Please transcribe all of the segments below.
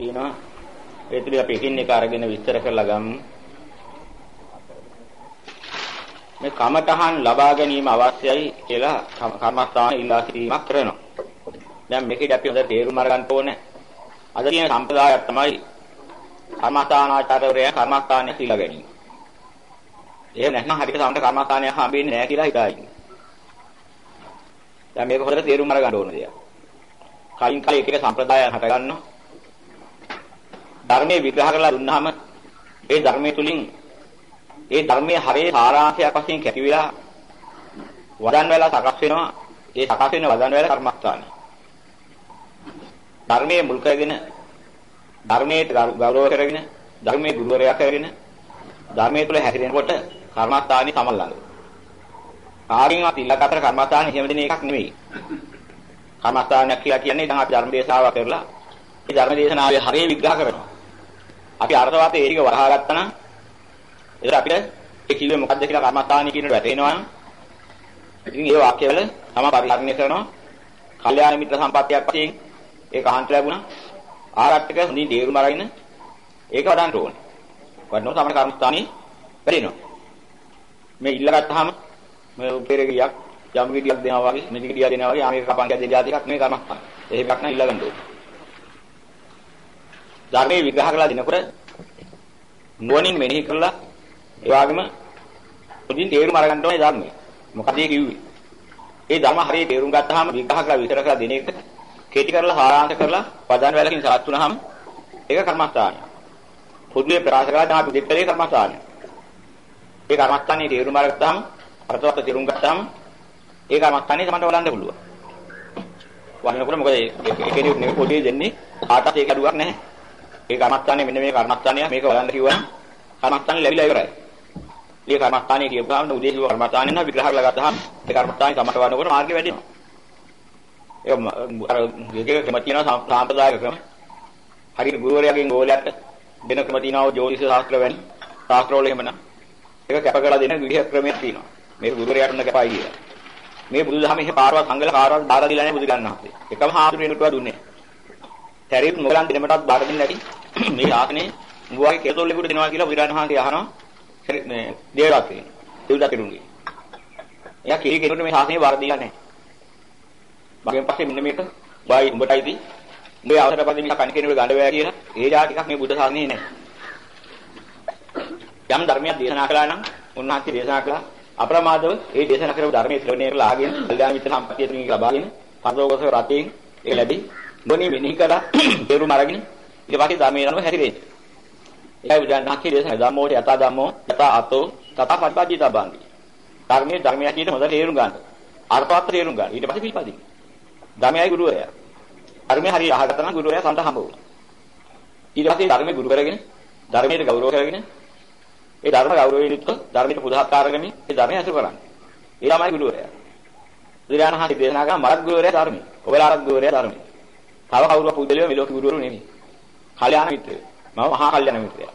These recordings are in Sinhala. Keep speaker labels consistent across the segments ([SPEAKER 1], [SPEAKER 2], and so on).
[SPEAKER 1] තියෙනවා. ඒ තුල අපි එකින් එක අරගෙන විස්තර කරලා ගමු. මේ කමඨහන් ලබා ගැනීම අවශ්‍යයි කියලා කර්මස්ථාන ඉල්ලා සිටීමක් කරනවා. දැන් මේකේ අපි හොඳට තේරුම් අරගන්න ඕනේ. අද තියෙන සම්ප්‍රදායක් තමයි කර්මස්ථානාචාර්යවරයා කර්මස්ථානය කියලා ගැනීම. එහෙම නැත්නම් හරියට සමහර කර්මස්ථානයක් හම්බෙන්නේ නැහැ කියලා හිතා ඉන්නේ. දැන් මේක හොඳට තේරුම් අරගන්න ඕන දෙයක්. කලින් කල එක එක සම්ප්‍රදායන් හට ගන්නවා. ධර්මයේ විග්‍රහ කරලා දුන්නාම ඒ ධර්මයේ තුලින් ඒ ධර්මයේ හරේ සාරාංශයක් වශයෙන් කැටි වෙලා වදන් වෙලා සකස් වෙනවා. ඒ සකස් වෙන වදන් වෙලා කර්මස්ථානයි. ධර්මයේ මුල් කරගෙන ධර්මයේ ගෞරව කරගෙන ධර්මයේ ගුරුවරයා කරගෙන ධර්මයේ තුල හැසිරෙනකොට කර්මස්ථානි තමල් ළඟ. කාරින්වත් ඉල්ලක අතර කර්මස්ථානි හැම දින එකක් නෙවෙයි. කර්මස්ථානයක් කියලා කියන්නේ දැන් අපි ධර්ම දේශනාවක් කරලා මේ ධර්ම දේශනාවේ හරිය විග්‍රහ කරනවා. අපි අර්ථවත් ඒ ටික වරහා ගත්තා නම් ඒතර අපිට ඒ කිව්වේ මොකද්ද කියලා කර්මස්ථානි කියනට වැටෙනවා. ඉතින් ඒ වාක්‍යවල තම පරිහරණය කරනවා. කල්යාණ මිත්‍ර සම්පත්තියක් වශයෙන් ඒක අහන්ත ලැබුණා. ආරක්ෂක හොඳින් තේරුම් අරගෙන ඒක වඩන්න ඕනේ. වඩනකොට තමයි කර්මස්ථානේ වැඩෙනවා. මේ ඉල්ලගත්තාම මේ උපේර ගියක් යම් ගෙඩියක් දෙනවා වගේ මෙදි ගෙඩියක් දෙනවා වගේ ආමේක කපන් කැදේ දෙලා ටිකක් නෙවෙයි කර්මස්ථාන. එහෙම එකක් නෑ ඉල්ලගන්න ඕනේ. ධර්මයේ විග්‍රහ කළා දිනකොට නුවණින් මෙනෙහි කළා ඒ වගේම හොඳින් තේරුම් අරගන්න ඕනේ ධර්මයේ. මොකද ඒ කිව්වේ? ඒ ධර්ම හරියට තේරුම් ගත්තාම විග්‍රහ කරලා විතර කරලා දෙන එක කෙටි කරලා සාරාංශ කරලා පදන් වලකින් සාත් වුණාම ඒක කර්මස්ථානය. පොදුවේ ප්‍රකාශ කළා තමයි පිළිපෙලේ කර්මස්ථානය. ඒ කර්මස්ථානේ තේරුම් අරගත්තාම අර්ථවත් තේරුම් ගත්තාම ඒ කර්මස්ථානේ තමයි වලන්න පුළුවන්. වන්නකොට මොකද ඒකේ නෙවෙයි පොදුවේ දෙන්නේ කාටවත් ඒක අඩුවක් නැහැ. ඒ කර්මස්ථානේ මෙන්න මේ කර්මස්ථානය මේක වලන්න කිව්වනම් කර්මස්ථානේ ලැබිලා ඉවරයි. මේ කර්මස්ථානේ කියපුවාම උදේ කිව්ව කර්මස්ථානේ නම් විග්‍රහ කරලා ගත්තාම ඒ කර්මස්ථානේ තමට වන්නකොට මාර්ගය වැඩිනවා. ඒ අර විකේක ක්‍රම තියෙනවා සාම්ප්‍රදායික ක්‍රම. හරියට ගුරුවරයාගෙන් ගෝලයට දෙන ක්‍රම තියෙනවා ජෝතිෂ ශාස්ත්‍ර වැනි ශාස්ත්‍රවල එහෙම නම්. ඒක කැප කරලා දෙන විදිහ ක්‍රමයක් තියෙනවා. මේක ගුරුවරයාට උන්න කැපයි කියලා. මේ බුදුදහමේ පාරවත් සංගල කාරවත් බාර දීලා නැහැ බුදු ගන්නවා. එකම හාමුදුරු වෙනකොට දුන්නේ. හැරිත් මොගලන් දෙනමටත් බාර දෙන්නේ නැති. මේ ආසනේ උඹගේ කෙරතොල්ලෙකුට දෙනවා කියලා බුදුරණහන්ට අහනවා මේ දේවදත් කියන. දේවදත් කෙනුන්ගේ. එයා කිරි කෙනුන්ට මේ ආසනේ වර්ධිලා නැහැ. මගෙන් පස්සේ මෙන්න මේක බයි උඹටයි දී. මේ අවසර පදින් මිස කණ කෙනෙකුට ගඳ වැය කියලා ඒ ජා ටිකක් මේ බුද්ධ සාසනේ නැහැ. යම් ධර්මයක් දේශනා කළා නම් උන්වහන්සේ දේශනා කළා අප්‍රමාදව ඒ දේශනා කරපු ධර්මයේ ශ්‍රවණය කරලා ආගෙන කල්යාණ මිත්‍ර සම්පතිය තුنين ලබාගෙන පරලෝකසව රතේ ඒ ලැබි මොණි මෙනෙහි කළා දේරු මරගෙන ඊට පස්සේ ධර්මයේ යනවා හැරිරෙන්නේ. ඒකයි බුදුන්වහන්සේ දේශනා ධම්මෝ යත ධම්මෝ යත අතෝ තත පටිපදි තබංගි. ධර්මයේ ධර්මයේ කියන හොඳ තේරුම් ගන්න. අර්ථවත් තේරුම් ගන්න. ඊට පස්සේ පිළිපදින්න. ධර්මයයි ගුරුවරයා. ධර්මයේ හරිය අහකට නම් ගුරුවරයා සම්ට හම්බ වුණා. ඊට පස්සේ ධර්මයේ ගුරු කරගෙන ධර්මයට ගෞරව කරගෙන ඒ ධර්ම ගෞරවයෙන් යුක්ත ධර්මයට පුදහත්කාර කරමින් ඒ ධර්මය අසු කරන්නේ. ඒ තමයි ගුරුවරයා. බුදුරජාණන් වහන්සේ දේශනා කරන මරත් ගුරුවරයා ධර්මයි. ඔබලාරත් ගුරුවරයා ධර්මයි. තව කවුරුත් පුදලියෝ මෙලොව ගුරුවරු නෙමෙයි. කල්යාණ මිත්‍රයෝ. මම මහා කල්යාණ මිත්‍රයා.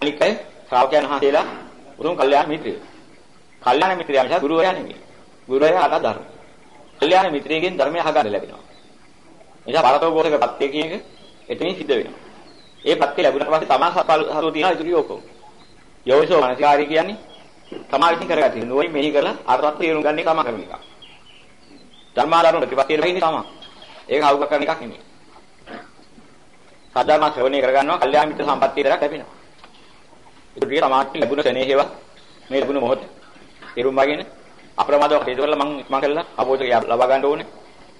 [SPEAKER 1] අනික අය ශ්‍රාවකයන් වහන්සේලා උතුම් කල්යාණ මිත්‍රයෝ. කල්යාණ මිත්‍රයා නිසා ගුරුවරයා නෙමෙයි. ගුරුවරයා අට ධර්ම. කල්යාණ මිත්‍රයෙක්ගෙන් ධර්මය අහගන්න ලැබෙනවා. නිසා පරතෝගෝසක පත්‍ය කියන එක එතනින් සිද්ධ වෙනවා. ඒ පත්‍ය ලැබුණාට පස්සේ තමා හසුව තියෙනවා ඉතුරු ඔක්කොම. යෝනිසෝ මනසිකාරී කියන්නේ තමා විසින් කරගත යුතු නෝයි මෙහි කරලා අරවත් තේරුම් ගන්න එක තමා කරන එක. ධර්මාදාන ප්‍රතිපත්තිය වෙන්නේ තමා. ඒක අවුක කරන එකක් නෙමෙයි. සාධාරණ ශ්‍රවණය කරගන්නවා කල්යාණ මිත්‍ර සම්පත්තිය දරක් ලැබෙනවා. ඒක ටික තමාට ලැබුණ සෙනෙහේව මේ ලැබුණ මොහොත. තේරුම් වගේන අප්‍රමාදව හේතු කරලා මම ඉක්මන් කරලා අවබෝධය ලබා ගන්න ඕනේ.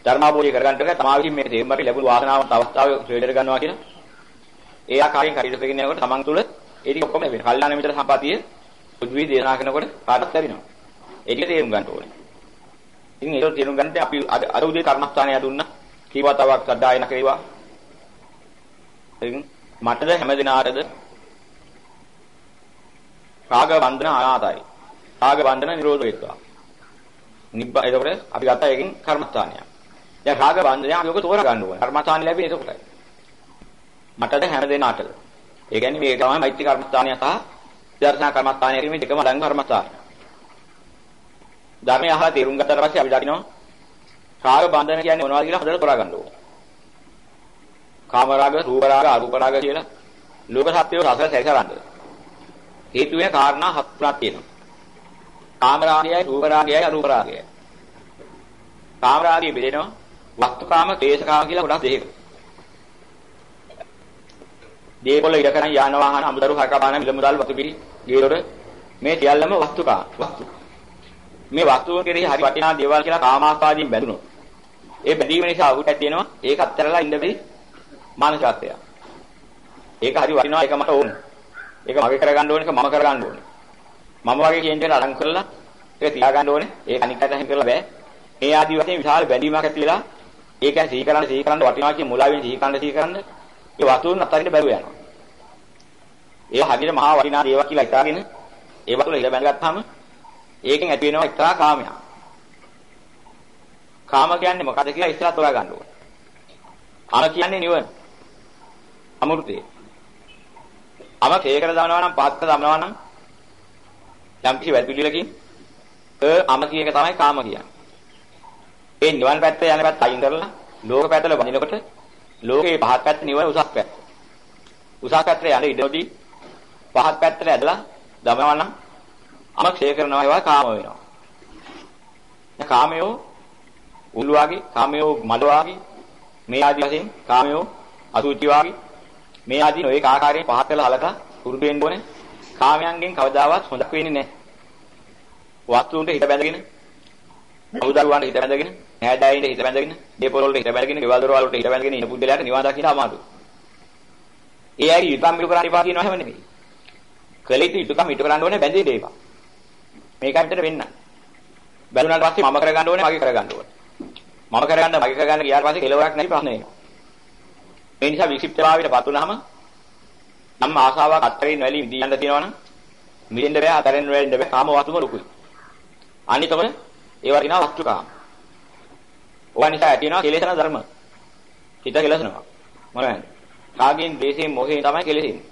[SPEAKER 1] ධර්මාභෝධය කරගන්න එක තමා විසින් මේ තේරුම් ගන්න ලැබුණු වාසනාවන්ත අවස්ථාවේ ශ්‍රේණියට ගන්නවා කියන ඒ ආකාරයෙන් කටයුතු කරගෙන යනකොට තමන් තුළ ඒ ටික ඔක්කොම ලැබෙනවා. කල්යාණ මිත්‍ර සම්පතිය බුද්ධවි දේශනා කරනකොට කාටත් ලැබෙනවා. ඒ ටික තේරුම් ගන්න ඕනේ. ඉතින් ඒක තේරුම් ගන්නට අපි අද උදේ කර්මස්ථානය දුන්නා. කීවා තවක් සද්දායන කේවා. ඉතින් මටද හැමදිනාටද රාග බන්ධන අනාතයි. රාග බන්ධන නිරෝධ වෙත්වා. නිබ්බා එතකොට අපි ගත්තා එකකින් කර්මස්ථානය. දැන් රාග බන්ධනය අපි ඔක තෝරා ගන්න ඕනේ. කර්මස්ථානෙ ලැබෙන්නේ එතකොටයි. මටද හැම දෙනාටද. ඒ කියන්නේ මේ තමයි මෛත්‍රී කර්මස්ථානය සහ දර්ශනා කර්මස්ථානය කියන මේ දෙකම ළඟ කර්මස්ථාන. ධර්මය අහලා තේරුම් ගත්තට පස්සේ අපි දකිනවා රාග බන්ධන කියන්නේ මොනවද කියලා හොඳට තෝරා ගන්න ඕනේ. කාම රාග, රූප රාග, අරූප රාග කියලා ලෝක සත්‍යය රස සැකරන්න. හේතු වෙන කාරණා හත් තුනක් තියෙනවා. කාම රාගයයි, රූප රාගයයි, අරූප රාගයයි. කාම රාගය බෙදෙනවා වස්තුකාම, ක්ලේශකාම කියලා කොටස් දෙකකට. දේපොළ ඉඩ කරන් යාන වාහන අමුදරු හකපාන මිල මුදල් වතු පිරි ගේරොර මේ සියල්ලම වස්තුකාම වස්තු. මේ වස්තුව කෙරෙහි හරි වටිනා දේවල් කියලා කාමාස්වාදයෙන් බැඳුනොත් ඒ බැඳීම නිසා ඔහුට ඇතිවෙනවා ඒක අත්තරලා ඉන්න බැරි මානසිකත්වය. ඒක හරි වටිනවා ඒක මට ඕන. ඒක මගේ කරගන්න ඕන එක මම කරගන්න ඕනේ. මම වගේ කියන දේ අරන් කරලා ඒක තියාගන්න ඕනේ. ඒක අනිකට හින් කරලා බෑ. මේ ආදි වශයෙන් විශාල බැඳීමක් ඇති වෙලා ඒක සිහි කරන්න සිහි කරන්න වටිනවා කියන මුලාවෙන් සිහි කරන්න සිහි කරන්න ඒ වස්තුන් අතරින් බැරුව යනවා. ඒ හරියට මහා වටිනා දේවල් කියලා හිතාගෙන ඒ වතුල ඉල බැඳගත්තාම ඒකෙන් ඇති වෙනවා එක්තරා කාමයක්. කාම කියන්නේ මොකද කියලා ඉස්සරහ තෝරා ගන්න ඕනේ. අම කියන්නේ නිවන. අමෘතේ. අම කේකර දානවා නම් පාත්ක දානවා නම් යම් කිසි වැදපිළිලකින් අ අම කියන එක තමයි කාම කියන්නේ. ඒ නිවන පැත්ත යන පැත්ත අයින් කරලා ලෝක පැත්තල වදිනකොට ලෝකේ පහත් පැත්ත නිවන උසස් පැත්ත. උසස් පැත්තට යන ඉඩෝදී පහත් පැත්තට ඇදලා දමනවා නම් අම ක්ෂය කරනවා ඒවා කාම වෙනවා. දැන් කාමයෝ උළු වාගේ කාමයෝ මඩ වාගේ මේ ආදි වශයෙන් කාමයෝ අසුචි වාගේ මේ ආදි නොඒක ආකාරයෙන් පහත් වෙලා හලක පුරුදු වෙන්න ඕනේ. කාමයන්ගෙන් කවදාවත් හොඳක් වෙන්නේ නැහැ. වස්තුන්ට හිත බැඳගෙන අවුදරුවන්ට හිත බැඳගෙන නෑදෑයින්ට හිත බැඳගෙන දේපොළ වලට හිත බැඳගෙන ගෙවල් දොරවල් වලට හිත බැඳගෙන ඉන්න පුද්ගලයාට නිවන් දකින්න අමාරුයි. ඒ අය යුතුයම් ඉටු කරන්න එපා කියනවා හැම නෙමෙයි. කලිත යුතුයම් ඉටු කරන්න ඕනේ බැඳෙන්න එපා. මේකයි මෙතන වෙන්න. බැලුණාට පස්සේ මම කරගන්න ඕනේ මගේ කරගන්න ඕනේ. මම කරගන්න මගේ කරගන්න ගියාට පස්සේ කෙලවරක් නැති ප්‍රශ්න එනවා. මේ නිසා වික්ෂිප්තභාවයටපත් වුනහම නම් ආසාවක් අත්තරින් වැලි විදියන්න තියෙනවනම් මිදෙන්න බෑ අතරින් වෙන්න බෑ කාම වස්තුම ලොකුයි. අනිතකොට ඒ වරිනා වස්තුකාම. ඕවා නිසා ඇතිවෙනවා කෙලෙසන ධර්ම. හිත කෙලසනවා. මොනවද? රාගෙන්, ද්වේෂයෙන්, මොහෙන් තමයි කෙලෙසෙන්නේ.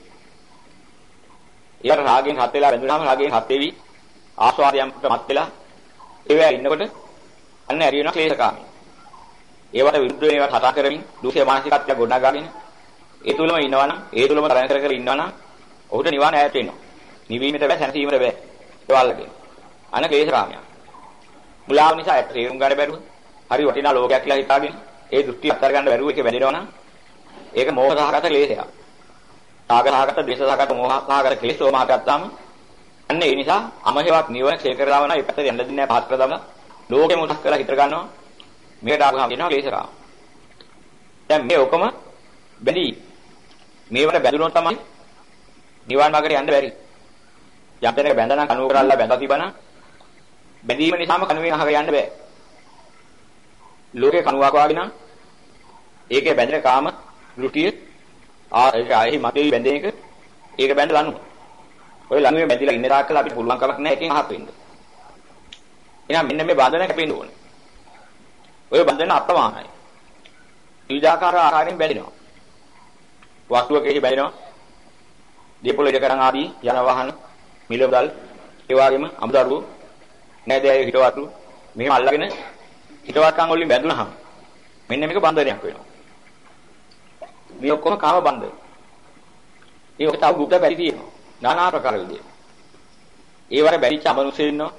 [SPEAKER 1] ඊට රාගෙන් හත් වෙලා බැඳුනහම රාගෙන් හත් වෙවි ආස්වාදයන්ට මත් වෙලා ඒවා ඉන්නකොට අන්න ඇරි වෙනවා ක්ලේශකාමී. ඒවට විරුද්ධ වෙනවා කතා කරමින් දුෂේ මානසිකත්වය ගොඩනගාගෙන ඒ තුලම ඉන්නවනම් ඒ තුලම තරණ කර කර ඉන්නවනම් ඔහුට නිවන ඈත් වෙනවා. නිවීමට බෑ සැනසීමට බෑ. ඒවල්ලගෙන. අන ක්ලේශකාමියා. මුලාව නිසා ඇත්ත තේරුම් ගන්න බැරුව හරි වටිනා ලෝකයක් කියලා හිතාගෙන ඒ දෘෂ්ටි අත්හැර ගන්න බැරුව ඒක වැදෙනවා නම් ඒක මෝහසහගත ක්ලේශයක්. රාගසහගත, ද්වේෂසහගත, මෝහසහගත ක්ලේශ වමාට ගත්තාම අන්න ඒ නිසා අමහෙවත් නිවන ක්ෂය කරලා වුණා ඒ පැත්තට යන්න දෙන්නේ නැහැ පහත් කරලා දාලා ලෝකෙ මුලක් කරලා හිතර ගන්නවා මේකට ආපුවම කියනවා ක්ලේශරා. දැන් මේ ඔකම බැඳි මේවට බැඳුනොත් තමයි නිවන් මාර්ගයට යන්න බැරි. යම් තැනක බැඳලා කණුව කරලා බැඳලා තිබනා බැඳීම නිසාම කණුවෙන් අහක යන්න බෑ. ලෝකේ කණුවක් වාගේ නම් ඒකේ බැඳෙන කාම දෘෂ්ටිය ආ ඒක ආයේ මතේ බැඳෙන එක ඒක බැඳ ලනු. ඔය ලනුවේ බැඳිලා ඉන්න තාක්කල් අපිට පුළුවන් කමක් නැහැ එකෙන් අහක් වෙන්න. එහෙනම් මෙන්න මේ බඳන කැපෙන්න ඕනේ. ඔය බඳන අප්‍රමාණයි. විවිධාකාර ආකාරයෙන් බැඳෙනවා. වස්තුවකෙහි බැඳෙනවා. දීපොළ ඉඩ කරන් ආදී යන වාහන මිලවදල් ඒ වගේම අමුදරුවෝ නෑදෑයෝ හිටවතු මෙහෙම අල්ලගෙන හිටවත්කම් වලින් බැඳුනහම මෙන්න මේක බන්ධනයක් වෙනවා. මේ ඔක්කොම කාම බන්ධන. ඒ ඔක තව ගුප්ත බැරි තියෙනවා. নানা ප්‍රකාර විදියට. ඒවර බැරිච්ච අමනුෂ්‍ය ඉන්නවා.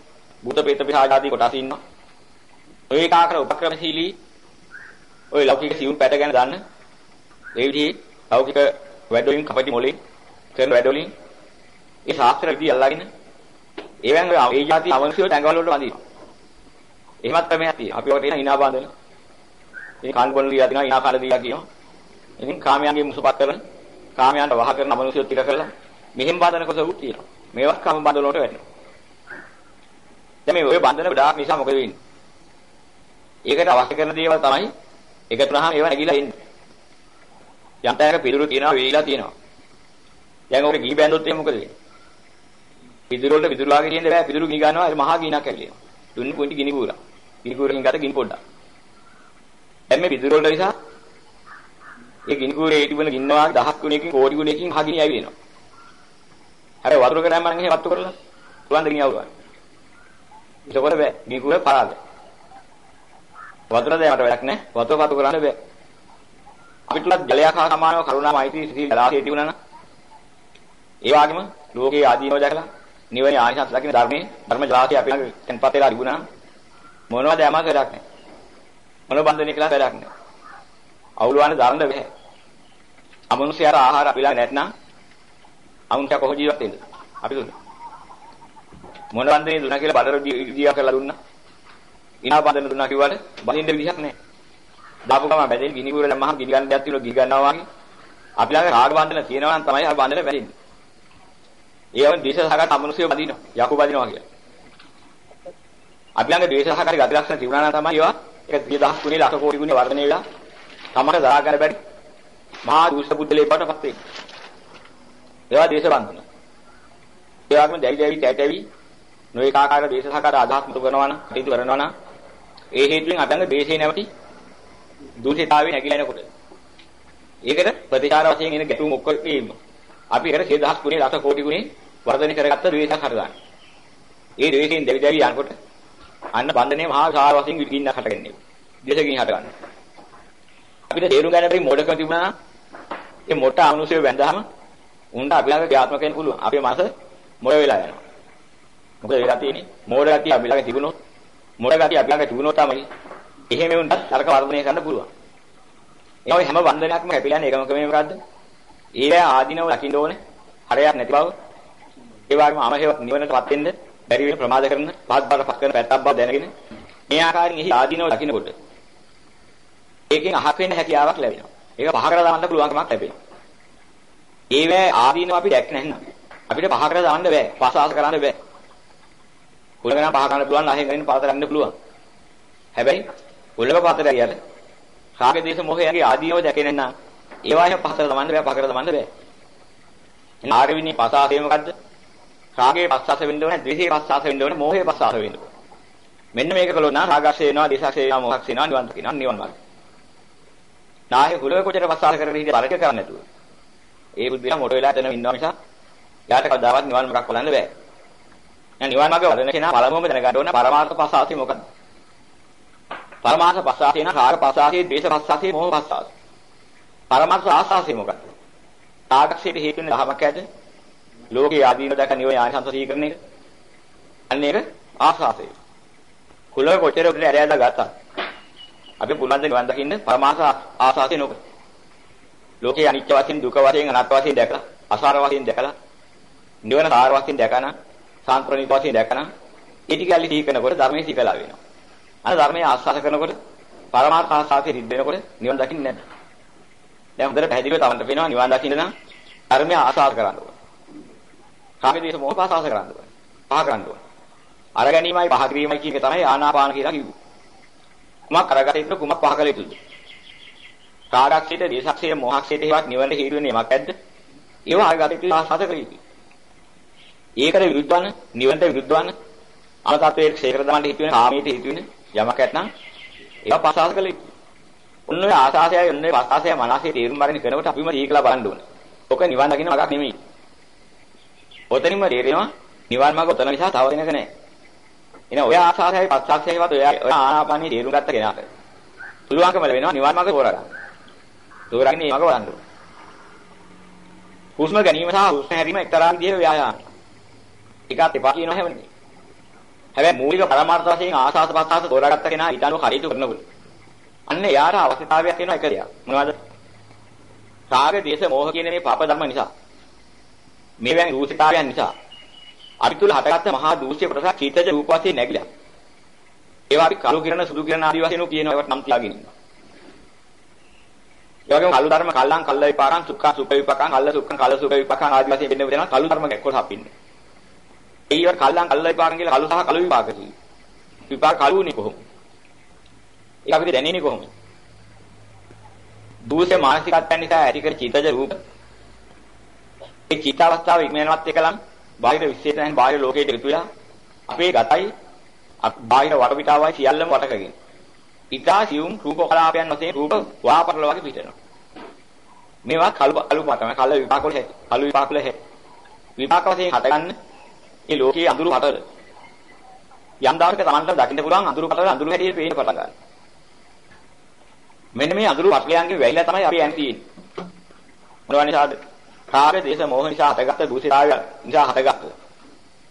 [SPEAKER 1] භූත ප්‍රේත පිසාච ආදී කොටස් ඉන්නවා. ඔය ඒකාකාර උපක්‍රමශීලී ඔය ලෞකික සිවුම් පැට ගැන දන්න ඒ විදිහේ ලෞකික වැඩවලින් කපටි මොලේ කරන වැඩවලින් ඒ ශාස්ත්‍ර විදිය අල්ලාගෙන ඒවෙන් ඒ જાති අමනුෂ්‍යව තැඟවල වලට වඳිනවා. එහෙමත් තමයි තියෙන්නේ. අපි ඔකට එන hina බඳින. මේ කාන් බොන ලියා දිනවා hina කාල දීලා කියනවා. ඉතින් කාමයන්ගේ මුසපත් කරන කාමයන්ට වහ කරන අමනුෂ්‍යව ටික කරලා මෙහෙම බඳන කොට උත් තියෙනවා. මේවත් කාම බඳන වලට වැටෙනවා. දැන් මේ ඔය බඳන ගොඩාක් නිසා මොකද වෙන්නේ? ඒකට අවශ්‍ය කරන දේවල් තමයි එකතු වුණාම ඒවා නැగిලා ඉන්නේ. යන්තයක පිළිරු තියෙනවා වේලිලා තියෙනවා. දැන් ඔක ගිහි බැඳුත් එහෙම මොකද වෙන්නේ? පිදුරු වලට පිදුරු වාගේ තියෙන්න බෑ පිදුරු ගිනි ගන්නවා ඒ මහා ගිනක් ඇල්ලෙනවා. දුන්නේ පොඩි ගිනි කූරක්. ගිනි කූරකින් ගත ගිනි පොඩ්ඩක්. දැන් මේ පිදුරු වලට නිසා ඒ ගිනි කූරේ තිබෙන ගින්න වාගේ දහස් ගුණයකින් කෝටි ගුණයකින් මහා ගිනි ඇවිලෙනවා. අර වතුර කරාම නම් එහෙම වත්තු කරලා පුළුවන් ද ගිනි අවුවා. ඒකවල බෑ ගිනි කූරේ පරාද. වතුර දැමට වැඩක් නැහැ. වතුර පතු කරන්න බෑ. අපිට ජලයක් හා සමානව කරුණා මෛත්‍රී සිහිය ජලාශය තිබුණා නම් ඒ වගේම ලෝකයේ ආදීනව දැකලා නිවන ආනිසංස දකින්න ධර්මයේ ධර්ම ජලාශය අපි ළඟ තැන්පත් වෙලා තිබුණා මොනවද යමක් වැඩක් නැහැ. මොන බන්ධනේ කියලා වැඩක් නැහැ. අවුලවන්න දරන්න බෑ. අමනුෂ්‍යයර ආහාර අපි ළඟ නැත්නම් අමුන්ට කොහොම ජීවත් වෙන්නේ? අපි දුන්න. මොන බන්ධනේ දුන්නා කියලා බඩර ජීවත් කරලා දුන්නා. ඉනා බන්ධන දුන්නා කිව්වට බඳින්න විදිහක් නැහැ. දාපු ගම බැදෙන් ගිනි කුර දැම්මහම ගිනි ගන්න දෙයක් තියෙනවා ගිනි ගන්නවා වගේ. අපි ළඟ රාග බන්ධන තියෙනවා නම් තමයි ආ බන්ධන වැරෙන්නේ. ඒවම ද්වේෂසහගත අමනුෂ්‍යව බඳිනවා. යකු බඳිනවා කියලා. අපි ළඟ ද්වේෂසහගත ගති ලක්ෂණ තිබුණා නම් තමයි ඒවා ඒක 10000 ගුණේ ලක්ෂ කෝටි ගුණේ වර්ධනය වෙලා තමකට දරා ගන්න බැරි මහා දුෂ්ට බුද්ධලේ බවටපත් වෙන්නේ. ඒවා ද්වේෂ බන්ධන. ඒ වගේම දැවි දැවි තැටැවි නොඒක ආකාර ද්වේෂසහගත අදහස් මුතු කරනවා නම් කටයුතු කරනවා නම් ඒ හේතුවෙන් අතංග ද්වේෂේ නැවති දුෂිතාවේ නැగిලා එනකොට ඒකට ප්‍රතිචාර වශයෙන් එන ගැටුම් ඔක්කොම අපි ඒකට 10000 ගුණේ ලක්ෂ කෝටි ගුණේ වර්ධනය කරගත්ත ද්වේෂයක් හටගන්න. ඒ ද්වේෂයෙන් දෙවි දෙවි යනකොට අන්න බන්ධනේ මහා සාර වශයෙන් විකින්නක් හටගන්නේ. ද්වේෂකින් හටගන්න. අපිට තේරුම් ගන්න බැරි මොඩකම තිබුණා නම් ඒ මොට අනුසය වැඳහම උන්ට අපි ළඟ ක්‍රියාත්මක වෙන්න පුළුවන්. අපේ මනස මොඩ වෙලා යනවා. මොකද වෙලා තියෙන්නේ? මොඩ ගතිය අපි ළඟ තිබුණොත් මොඩ ගතිය අපි ළඟ තිබුණොත් තමයි එහෙම උන්ට තරක වර්ධනය කරන්න පුළුවන්. ඒ වගේ හැම වන්දනයක්ම හැපිලා යන එකම ක්‍රමය මොකද්ද? ඒ ආධිනව ලකින්න ඕනේ. හරයක් නැති බව. ඒ වගේම අමහෙවත් නිවනටපත් වෙන්න බැරි වෙන ප්‍රමාද කරන පහත් බල පස් කරන පැත්තක් බව දැනගෙන මේ ආකාරයෙන් එහි ආධිනව ලකින්නකොට ඒකෙන් අහක් වෙන්න හැකියාවක් ලැබෙනවා. ඒක පහ කරලා දාන්න පුළුවන්කමක් ලැබෙනවා. ඒවැ ආධිනව අපි දැක්ක නැත්නම් අපිට පහ කරලා දාන්න බෑ. පසාස කරන්න බෑ. කුලගෙන පහ කරන්න පුළුවන්, අහෙන් ගන්න පාත ගන්න පුළුවන්. හැබැයි කුලක පාතට ගියට රාග දේශ මොහයගේ ආධිනව දැකේ නැත්නම් ඒවායින් පහතර දමන්න බෑ, පහ කරලා දමන්න බෑ. එහෙනම් ආරවිනී පසාසය මොකද්ද? රාගේ පස්සාස වෙන්න ඕනේ, ද්වේෂේ පස්සාස වෙන්න ඕනේ, මෝහේ පස්සාස වෙන්න ඕනේ. මෙන්න මේක කළොත් නම් රාගක්ෂය වෙනවා, දේශක්ෂය වෙනවා, මොහක්ෂය වෙනවා, නිවන් දකින්න නිවන් මාර්ගය. නාහේ කුලක කොටර පස්සාස කරගෙන ඉඳි බරක කරන්නේ නැතුව. ඒ බුද්ධිලා මොට වෙලා එතන ඉන්නවා නිසා යාට කවදාවත් නිවන් මාර්ගක් බලන්න බෑ. දැන් නිවන් මාර්ගය වඩන කෙනා පළමුවම දැනගන්න ඕන පරමාර්ථ පස්සාසය මොකද්ද? පරමාර්ථ පස්සාසය නම් රාග පස්සාසය, ද්වේෂ පස්සාසය, මෝහ පස්සාසය. පරමාර්ථ ආසාසය මොකද්ද? රාගක්ෂයට හේතු වෙන දහමක් ඇද? ලෝකේ ආදීන දැක නිවන ආනිසංස සීකරන එක. අන්න ඒක ආසාසය. කුල කොච්චර උඩට ඇරයලා ගත්තා. අපි පුළුවන් ද නිවන් දකින්න පරමාර්ථ ආසාසය නෝක. ලෝකේ අනිත්‍ය වශයෙන් දුක වශයෙන් අනාත්ම වශයෙන් දැකලා අසාර වශයෙන් දැකලා නිවන සාර වශයෙන් දැකනා සාන්ත්‍රණික වශයෙන් දැකනා ඒ ටික ඇලි සීකනකොට ධර්මයේ සීකලා වෙනවා. අර ධර්මයේ ආස්වාද කරනකොට පරමාර්ථ ආසාවේ රිද්දෙනකොට නිවන් දකින්නේ නැහැ. දැන් හොඳට පැහැදිලිව තමන්ට පේනවා නිවන් දකින්න නම් ධර්මය ආසාද කරන්න ඕන. කාමදේශ මොහ පාසාස කරන්න ඕන. පහ කරන්න ඕන. අර ගැනීමයි පහ කිරීමයි කියන එක තමයි ආනාපාන කියලා කිව්වේ. කුමක් අරගත යුතුද කුමක් පහ කළ යුතුද? කාඩක්ෂේත, දේශක්ෂේත, මොහක්ෂේත හේවත් නිවනට හේතු වෙන්නේ යමක් ඇද්ද? ඒවා අරගත යුතු ආසාද කළ යුතුයි. ඒකට විරුද්ධ වන, නිවනට විරුද්ධ වන, අමතත්වයේ ක්ෂේත්‍ර දමන්න හේතු වෙන කාමයට හේතු වෙන යමක් ඇත්නම් ඒවා පාසාස කළ යුතුයි. ඔන්න ඔය ආසාසයයි ඔන්න ඔය පස්සාසය මනසේ තේරුම් අරගෙන කරනකොට අපිම දීකලා බලන්න ඕනේ. ඔක නිවන් දකින්න මගක් නෙමෙයි. ඔතනින්ම තේරෙනවා නිවන් මාර්ග ඔතන නිසා තව දෙනක නැහැ. එහෙනම් ඔය ආසාසයයි පස්සාසයයිවත් ඔය ඔය ආනාපානිය තේරුම් ගත්ත කෙනාට පුළුවන්කම ලැබෙනවා නිවන් මාර්ග තෝරගන්න. තෝරගෙන මේ මාර්ග බලන්න ඕනේ. හුස්ම ගැනීම සහ හුස්ම හැරීම එක්තරා විදිහේ ව්‍යායාම. ඒකත් එපා කියනවා හැමනේ. හැබැයි මූලික පරමාර්ථ වශයෙන් ආසාස පස්සාස තෝරාගත්ත කෙනා ඊට අනුව කටයුතු කරනකොට අන්න යාර අවශ්‍යතාවයක් වෙනවා එක දෙයක්. මොනවද? රාග, දේශ, මෝහ කියන මේ පාප ධර්ම නිසා. මේවෙන් රූපතාවයන් නිසා. අපි තුල හටගත්ත මහා දූෂ්‍ය ප්‍රසාර චීතජ රූප වශයෙන් නැగిලා. ඒවා අපි කළු කිරණ සුදු කිරණ ආදී වශයෙන් කියනවා ඒවට නම් තියාගෙන ඉන්නවා. ඒ වගේම කළු ධර්ම කල්ලං කල්ල විපාකං සුඛ සුඛ විපාකං අල්ල සුඛං කල්ල සුඛ විපාකං ආදී වශයෙන් වෙන වෙනවා කළු ධර්ම එක්ක හපින්නේ. ඒවට කල්ලං කල්ල විපාකං කියලා කළු සහ කළු විපාක තියෙනවා. විපාක කළුනේ කොහොමද? ඒක අපිට දැනෙන්නේ කොහොමද? දූෂ්‍ය මානසිකත්වයන් නිසා ඇති කර චිතජ රූප ඒ චිත්ත අවස්ථාව ඉක්මනවත් එකලම් බාහිර විශේෂයෙන් බාහිර ලෝකයට එකතු වෙලා අපේ ගතයි බාහිර වටපිටාවයි සියල්ලම වටකගෙන ඊටා සියුම් රූප කලාපයන් වශයෙන් රූප වාපරල වගේ පිටනවා මේවා කළු කළු පාටම කල්ල විපාක වල හැටි කළු විපාක වල හැටි විපාක වශයෙන් හටගන්න මේ ලෝකයේ අඳුරු පටල යම් දවසක Tamanට දකින්න පුළුවන් අඳුරු පටල අඳුරු හැටියට පේන්න පටන් ගන්නවා මෙන්න මේ අඳුරු පටලයන්ගේ වැහිලා තමයි අපි යන් තියෙන්නේ. මොනවා නිසාද? කාර්ය දේශ මොහ නිසා හටගත්ත දූෂිතාවය නිසා හටගත්ත.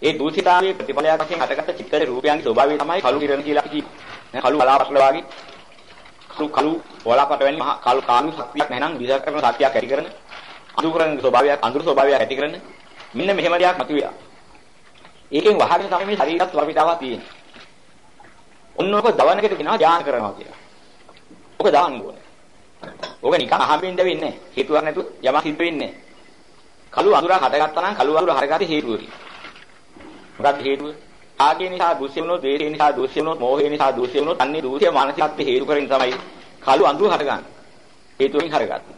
[SPEAKER 1] ඒ දූෂිතාවයේ ප්‍රතිඵලයක් වශයෙන් හටගත්ත චිත්තේ රූපයන්ගේ ස්වභාවය තමයි කළු කිරණ කියලා අපි කියන්නේ. කළු බලාපටල වාගේ කළු කළු බලාපට වෙන්නේ මහා කළු කාණු ශක්තියක් නැහනම් විසක් කරන ශක්තියක් ඇති කරන අඳුරු කරන ස්වභාවයක් අඳුරු ස්වභාවයක් ඇති කරන මෙන්න මෙහෙම දෙයක් මතුවේ. ඒකෙන් වහගෙන තමයි මේ ශරීරත් වර්විතාවක් තියෙන්නේ. ඔන්න ඔක දවන්නකට කියනවා ධානය කරනවා කියලා. ඔක දාන්න ඕනේ. ඔක නිකන් අහඹින් දෙවෙන්නේ නැහැ. හේතුවක් නැතු යමක් සිද්ධ වෙන්නේ නැහැ. කළු අඳුරක් හටගත්තා නම් කළු අඳුර හටගත්තේ හේතුවකි. මොකක්ද හේතුව? ආගේ නිසා දුස්සිය වුණොත්, දේශේ නිසා දුස්සිය වුණොත්, මෝහේ නිසා දුස්සිය වුණොත්, අන්නේ දුසිය මානසිකත්වයේ හේතු කරගෙන තමයි කළු අඳුර හටගන්නේ. හේතුවෙන් හටගත්තේ.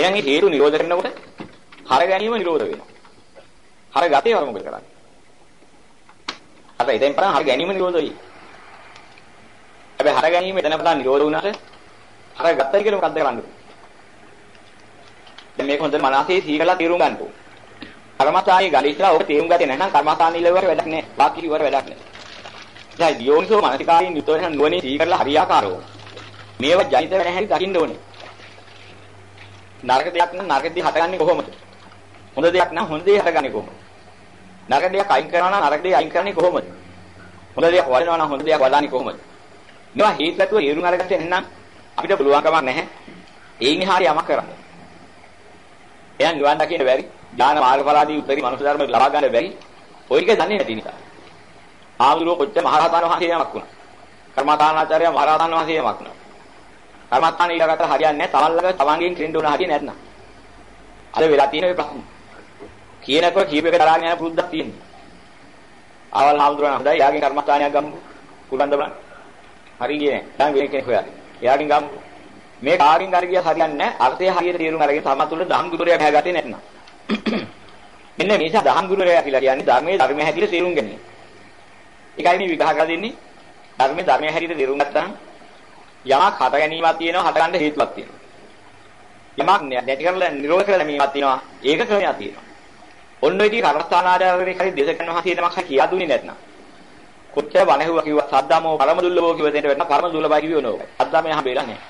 [SPEAKER 1] එහෙනම් මේ හේතු නිරෝධ කරනකොට හර ගැනීම නිරෝධ වෙනවා. හර ගතේ වර මොකද කරන්නේ? අර ඉතින් පරණ හර ගැනීම නිරෝධ වෙයි. හැබැයි හර ගැනීම එතන පටන් නිරෝධ වුණාට හර ගත්තයි කියලා මොකද්ද කරන්නේ? දැන් මේක හොඳට මනසේ සීකලා තේරුම් ගන්න ඕනේ. කර්මස්ථානයේ ගල ඉස්සලා ඔක තේරුම් ගත්තේ නැත්නම් කර්මස්ථානයේ ඉලවර වැඩක් නැහැ. වාක්‍ය ඉවර වැඩක් නැහැ. දැන් යෝනිසෝ මානසිකාරින් යුතව වෙන නුවණේ සීකරලා හරියාකාරව. මේවා ජනිත වෙන හැටි දකින්න ඕනේ. නරක දෙයක් නම් නරක දෙය හටගන්නේ කොහොමද? හොඳ දෙයක් නම් හොඳ දෙය හටගන්නේ කොහොමද? නරක දෙයක් අයින් කරනවා නම් නරක දෙය අයින් කරන්නේ කොහොමද? හොඳ දෙයක් වඩනවා නම් හොඳ දෙයක් වඩන්නේ කොහොමද? මේවා හේතුත්ව හේරුම් අරගත්තේ නැත්නම් අපිට පුළුවන් කමක් නැහැ. ඒයින් හරිය යමක් කරන්න. එයන් නිවන් දකින්න බැරි. ඥාන මාර්ගඵලාදී උත්තරී මනුෂ්‍ය ධර්ම ලබා ගන්න බැරි. ඔය ටික දන්නේ නැති නිසා. ආමුදුරෝ කොච්චර මහරහතන් වහන්සේ යමක් වුණා. කර්මතානාචාර්ය මහරහතන් වහන්සේ යමක් වුණා. කර්මස්ථාන ඊළඟට හරියන්නේ නැහැ. තමන් ළඟ තමන්ගෙන් කෙරෙන්න ඕන හරිය නැත්නම්. අද වෙලා තියෙන මේ ප්‍රශ්න. කියනකොට කීප එක තරහාගෙන යන පුරුද්දක් තියෙනවා. ආවල් හාමුදුරන් හොඳයි. යාගේ කර්මස්ථානයක් ගමු. කුලන්ද බලන්න. හරි ගියේ නැහැ. දැන් වෙන කෙනෙක් හොයාගන්න. එයාගෙන් ගමු. මේ කාගෙන් හරි ගියා හරියන්නේ නැහැ. අර්ථය හරියට තේරුම් අරගෙන තම තුළ දහම් ගුරුරයා බහැගත්තේ නැත්නම්. මෙන්න මේ නිසා දහම් ගුරුරයා කියලා කියන්නේ ධර්මයේ ධර්මයේ හැටියට තේරුම් ගැනීම. ඒකයි මේ විග්‍රහ කරලා දෙන්නේ. ධර්මයේ ධර්මයේ හැටියට තේරුම් ගත්තාම යමක් හට ගැනීමක් තියෙනවා හට ගන්න හේතුවක් තියෙනවා. යමක් නැති කරලා නිරෝධ කරලා මේවක් තියෙනවා. ඒක ක්‍රමයක් තියෙනවා. ඔන්න ඔය ටික කර්මස්ථානාදාරේ හරි දේශකයන් වහන්සේ නමක් කියා දුන්නේ නැත්නම්. කොච්චර වණහුවා කිව්වා සද්දාමෝ පරම දුර්ලභෝ කිව්ව දෙයට වෙන්න පරම දුර්ලභයි කිව්වෝ නෝ. සද්දාමේ හම්බෙලා නැහැ.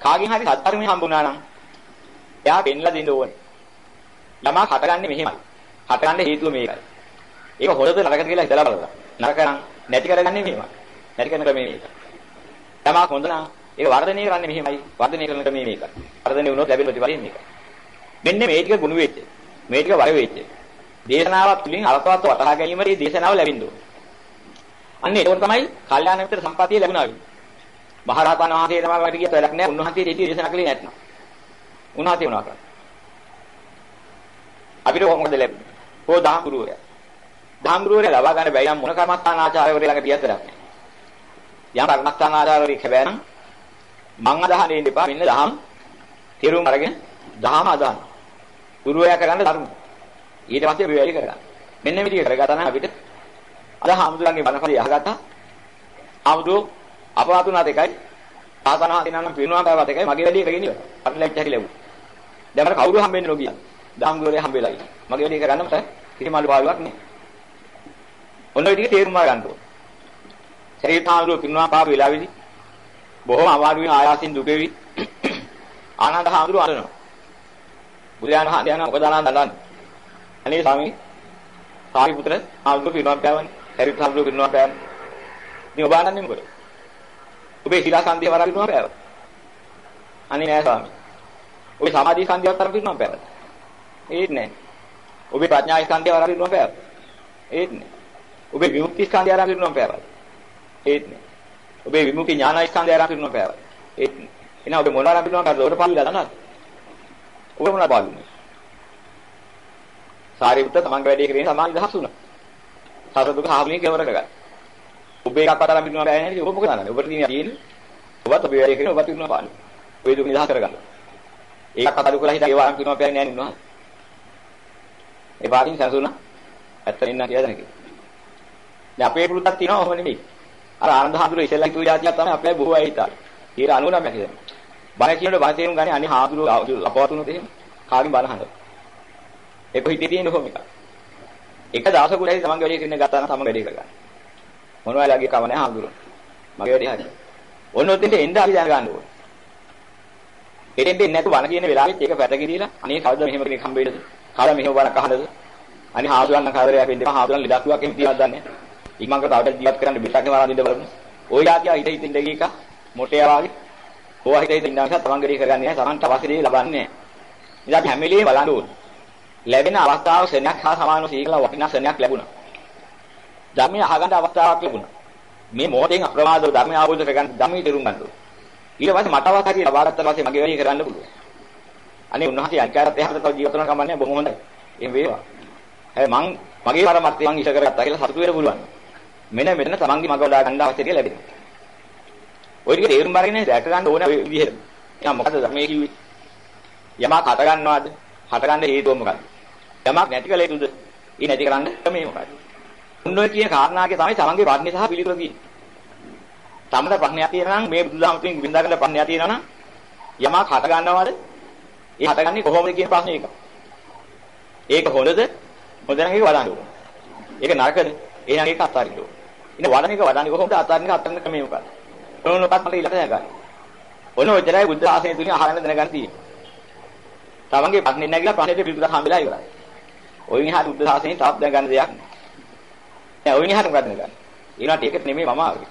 [SPEAKER 1] කාගෙන් හරි සත්‍ධර්මයේ හම්බුණා නම් එයා පෙන්ලා දෙන්න ඕනේ. යමක් හටගන්නේ මෙහෙමයි. හටගන්න හේතුව මේකයි. ඒක හොරද නරකද කියලා හිතලා බලන්න. නරක නම් නැති කරගන්නේ මෙහෙමයි. නැති කරන ක්‍රමය මේක. යමක් හොඳ නම් ඒක වර්ධනය කරන්නේ මෙහෙමයි. වර්ධනය කරන ක්‍රමය මේකයි. වර්ධනය වුණොත් ලැබෙන ප්‍රතිඵලය මේකයි. මෙන්න මේ ටික ගුණ වෙච්ච. මේ ටික වර වෙච්ච. දේශනාවක් තුලින් අලකවත් වටහා ගැනීමට මේ දේශනාව ලැබෙන්න ඕනේ. අන්න ඒක තමයි කල්යාණ මිත්‍ර සම්පතිය ලැබුණා වෙන්නේ. මහරහතන් වහන්සේ තමයි වට කියත වැඩක් නැහැ. උන්වහන්සේ දෙටි දේශනා කළේ නැත්නම්. උන්වහන්සේ වුණා කරා. අපිට කොහොමද ලැබෙන්නේ? හෝ දහම් ගුරුවරයා. දහම් ගුරුවරයා ලබා ගන්න බැයි නම් මොන කර්මස්ථාන ආචාර්යවරයා ළඟ තියත් වැඩක් නැහැ. යම් කර්මස්ථාන ආචාර්යවරයෙක් හැබැයි නම් මං අදහන්නේ ඉන්න එපා. මෙන්න දහම් තේරුම් අරගෙන දහම අදහන. ගුරුවරයා කරන්න ධර්ම. ඊට පස්සේ අපි වැඩි කරගන්න. මෙන්න මේ ටික කරගත්තා නම් අපිට අද හාමුදුරන්ගේ බණපරිය අහගත්තා. හාමුදුරුවෝ අපවාතුනා දෙකයි ආසනවා දිනනම් පිරුණා බෑවා දෙකයි මගේ වැඩේ කරගෙන ඉවරයි. අර ලැජ්ජ හැටි ලැබුවා. දැන් මට කවුරු හම්බෙන්නේ නොගියා. දහම් ගුරුවරයා හම්බෙලා ඉන්නේ. මගේ වැඩේ කරන්න මට කිසිමලු පාළුවක් නෑ. ඔන්න ඔය ටික තේරුම් ගන්න ඕන. ශරීරාඳුර පිරුණා පාප වෙලාවේදී බොහොම අමාරුවෙන් ආයාසින් දුකේවි. ආනන්ද හාමුදුරුවෝ අරනවා. බුදුරජාණන් වහන්සේ යනවා මොකද ආනන්ද දඬන්නේ. අනේ ස්වාමී සාරිපුත්‍ර හාමුදුරුවෝ පිරුණා පෑවනේ. ශරීරාඳුර පිරුණා පෑවනේ. ඉතින් ඔබ ආනන්දේ මොකද? ඔබේ සීලා සංධිය වරන් පිරුණා පෑව. අනේ නෑ ස්වාමී. ඔබේ සමාධි සංධියවත් වරන් පිරුණා පෑව. ඒත් නෑ. ඔබේ ප්‍රඥා ස්කන්ධය වරන් පිරුණා පෑව. ඒත් නෑ. ඔබේ විමුක්ති ස්කන්ධය වරන් පිරුණා පෑව. ඒත් නෑ. ඔබේ විමුක්ති ඥාන ස්කන්ධය වරන් පිරුණා පෑව. ඒත් නෑ. එහෙනම් ඔබේ මොනවා වරන් පිරුණා කරද? ඔබට පාළුලා දන්නවද? ඔබ මොනවා පාළුනේ? සාරිපුත්ත තමන්ගේ වැඩේ කරගෙන සමාධි දහස් වුණා. සතර දුක හාමුදුරුවෝ කෙවර කරගත්තා. ඔබ එකක් අතලා පිටුනවා බෑ නේද? ඔබ මොකද කරන්නේ? ඔබට තියෙන්නේ ඔබත් ඔබේ වැඩේ කරගෙන ඔබත් පිටුනවා පාන්නේ. ඔය දුක නිදහස් කරගන්න. ඒකක් අතලු කරලා හිතා ඒ වාරම් පිටුනවා බෑ නෑ නෙන්නවා. ඒ පාටින් සැසුණා. ඇත්ත ඉන්න කියලා දැනගෙන. දැන් අපේ පුරුද්දක් තියෙනවා ඔහොම නෙමෙයි. අර ආනන්ද හාමුදුරුවෝ ඉස්සෙල්ලා හිතුව જાතියක් තමයි අපේ බොහෝ අය හිතාන්නේ. ඊට 99 කියන්නේ. බල කියනකොට බල තේරුම් ගන්නේ අනේ හාමුදුරුවෝ අපවත් වුණොත් එහෙම කාගෙන් බල හඳ. ඒක හිතේ තියෙන කොහොම එකක්. එක දවසකුයි තමන්ගේ වැඩේ කරන ගත්තා නම් තමන් වැඩේ කරගන්න. මොනවා ලගේ කම නැහැ හාමුදුරුවෝ. මගේ වැඩේ හරි. ඔන්න ඔතෙන්ට එන්න අපි දැනගන්න ඕනේ. එතෙන්ට එන්නේ නැතු වණ කියන වෙලාවෙත් ඒක වැටගිරීලා අනේ කවුද මෙහෙම කෙනෙක් හම්බ වෙන්නද? කවුද මෙහෙම වරක් අහන්නද? අනේ හාමුදුරන් කරදරයක් වෙන්න එපා. හාමුදුරන් ලඩක්ුවක් එහෙම තියවත් දන්නේ නැහැ. ඉක්මන් කර තවට ජීවත් කරන්න බිටක් නේ වරන් දින්න බලන්න. ওই જાතිය හිත හිතින් දෙක එක මොටේ ආවාගේ ඕවා හිත හිතින් ඉන්න නිසා තමන් ගඩේ කරගන්නේ නැහැ. තමන්ට අවශ්‍ය දේ ලබන්නේ නැහැ. ඉතින් අපි හැම වෙලේම බලන්න ඕනේ. ලැබෙන අවස්ථාව සෙනයක් හා සමානව සීකලා වටිනා සෙනයක් ලැබුණා. ධර්මය අහගන්න අවස්ථාවක් ලැබුණා. මේ මොහොතෙන් අප්‍රමාදව ධර්මය අවබෝධ කරගන්න ධර්මයේ තේරුම් ගන්න ඕනේ. ඊට පස්සේ මට අවශ්‍ය හරිය ලබා ගත්තා පස්සේ මගේ වැඩේ කරන්න පුළුවන්. අනේ උන්වහන්සේ අනිකාරත් එහාට තව ජීවත් වෙන කමන්නේ බොහොම හොඳයි. එහෙම වේවා. හැබැයි මං මගේ පරමත්ය මං ඉෂ කරගත්තා කියලා සතුටු වෙන්න පුළුවන්. මෙන්න මෙතන තමන්ගේ මග වඩා ගන්න අවශ්‍ය ටික ලැබෙනවා. ඔය ටික තේරුම් අරගෙන දැක ගන්න ඕනේ ඔය විදිහට. එහෙනම් මොකද ධර්මයේ කිව්වේ? යමක් හට ගන්නවද? හට ගන්න හේතුව මොකක්ද? යමක් නැති කළ යුතුද? ඒ නැති කරන්න ක්‍රමය මොකක්ද? උන් ඔය කියන කාරණාගේ තමයි තමන්ගේ ප්‍රඥය සහ පිළිතුර තියෙන්නේ. තමන්ට ප්‍රඥයක් තියෙනවා නම් මේ බුදුදහම තුලින් විඳා ගන්න ප්‍රඥයක් තියෙනවා නම් යමක් හට ගන්නවද? ඒ හටගන්නේ කොහොමද කියන ප්‍රශ්නේ එක. ඒක හොඳද? හොඳ නම් ඒක වඩන්න ඕන. ඒක නරකද? එහෙනම් ඒක අත්හරින්න ඕන. ඉතින් වඩන එක වඩන්නේ කොහොමද? අත්හරින්න එක අත්හරින්න ක්‍රමය මොකක්ද? ඕන මොකක්ද මට ඊළඟට දැනගන්න. ඔන්න ඔච්චරයි බුද්ධ ආසනය තුලින් අහගෙන දැනගන්න තියෙන්නේ. තමන්ගේ ප්‍රශ්නේ නැගිලා ප්‍රශ්නෙට පිළිතුරක් හම්බෙලා ඉවරයි. ඔයින් එහාට බුද්ධ ශාසනයෙන් තාප් දැනගන්න දෙයක් නෑ. දැන් ඔයින් එහාට මොකද දැනගන්නේ? ඊළාට ඒකත් නෙමෙයි මම ආවේ.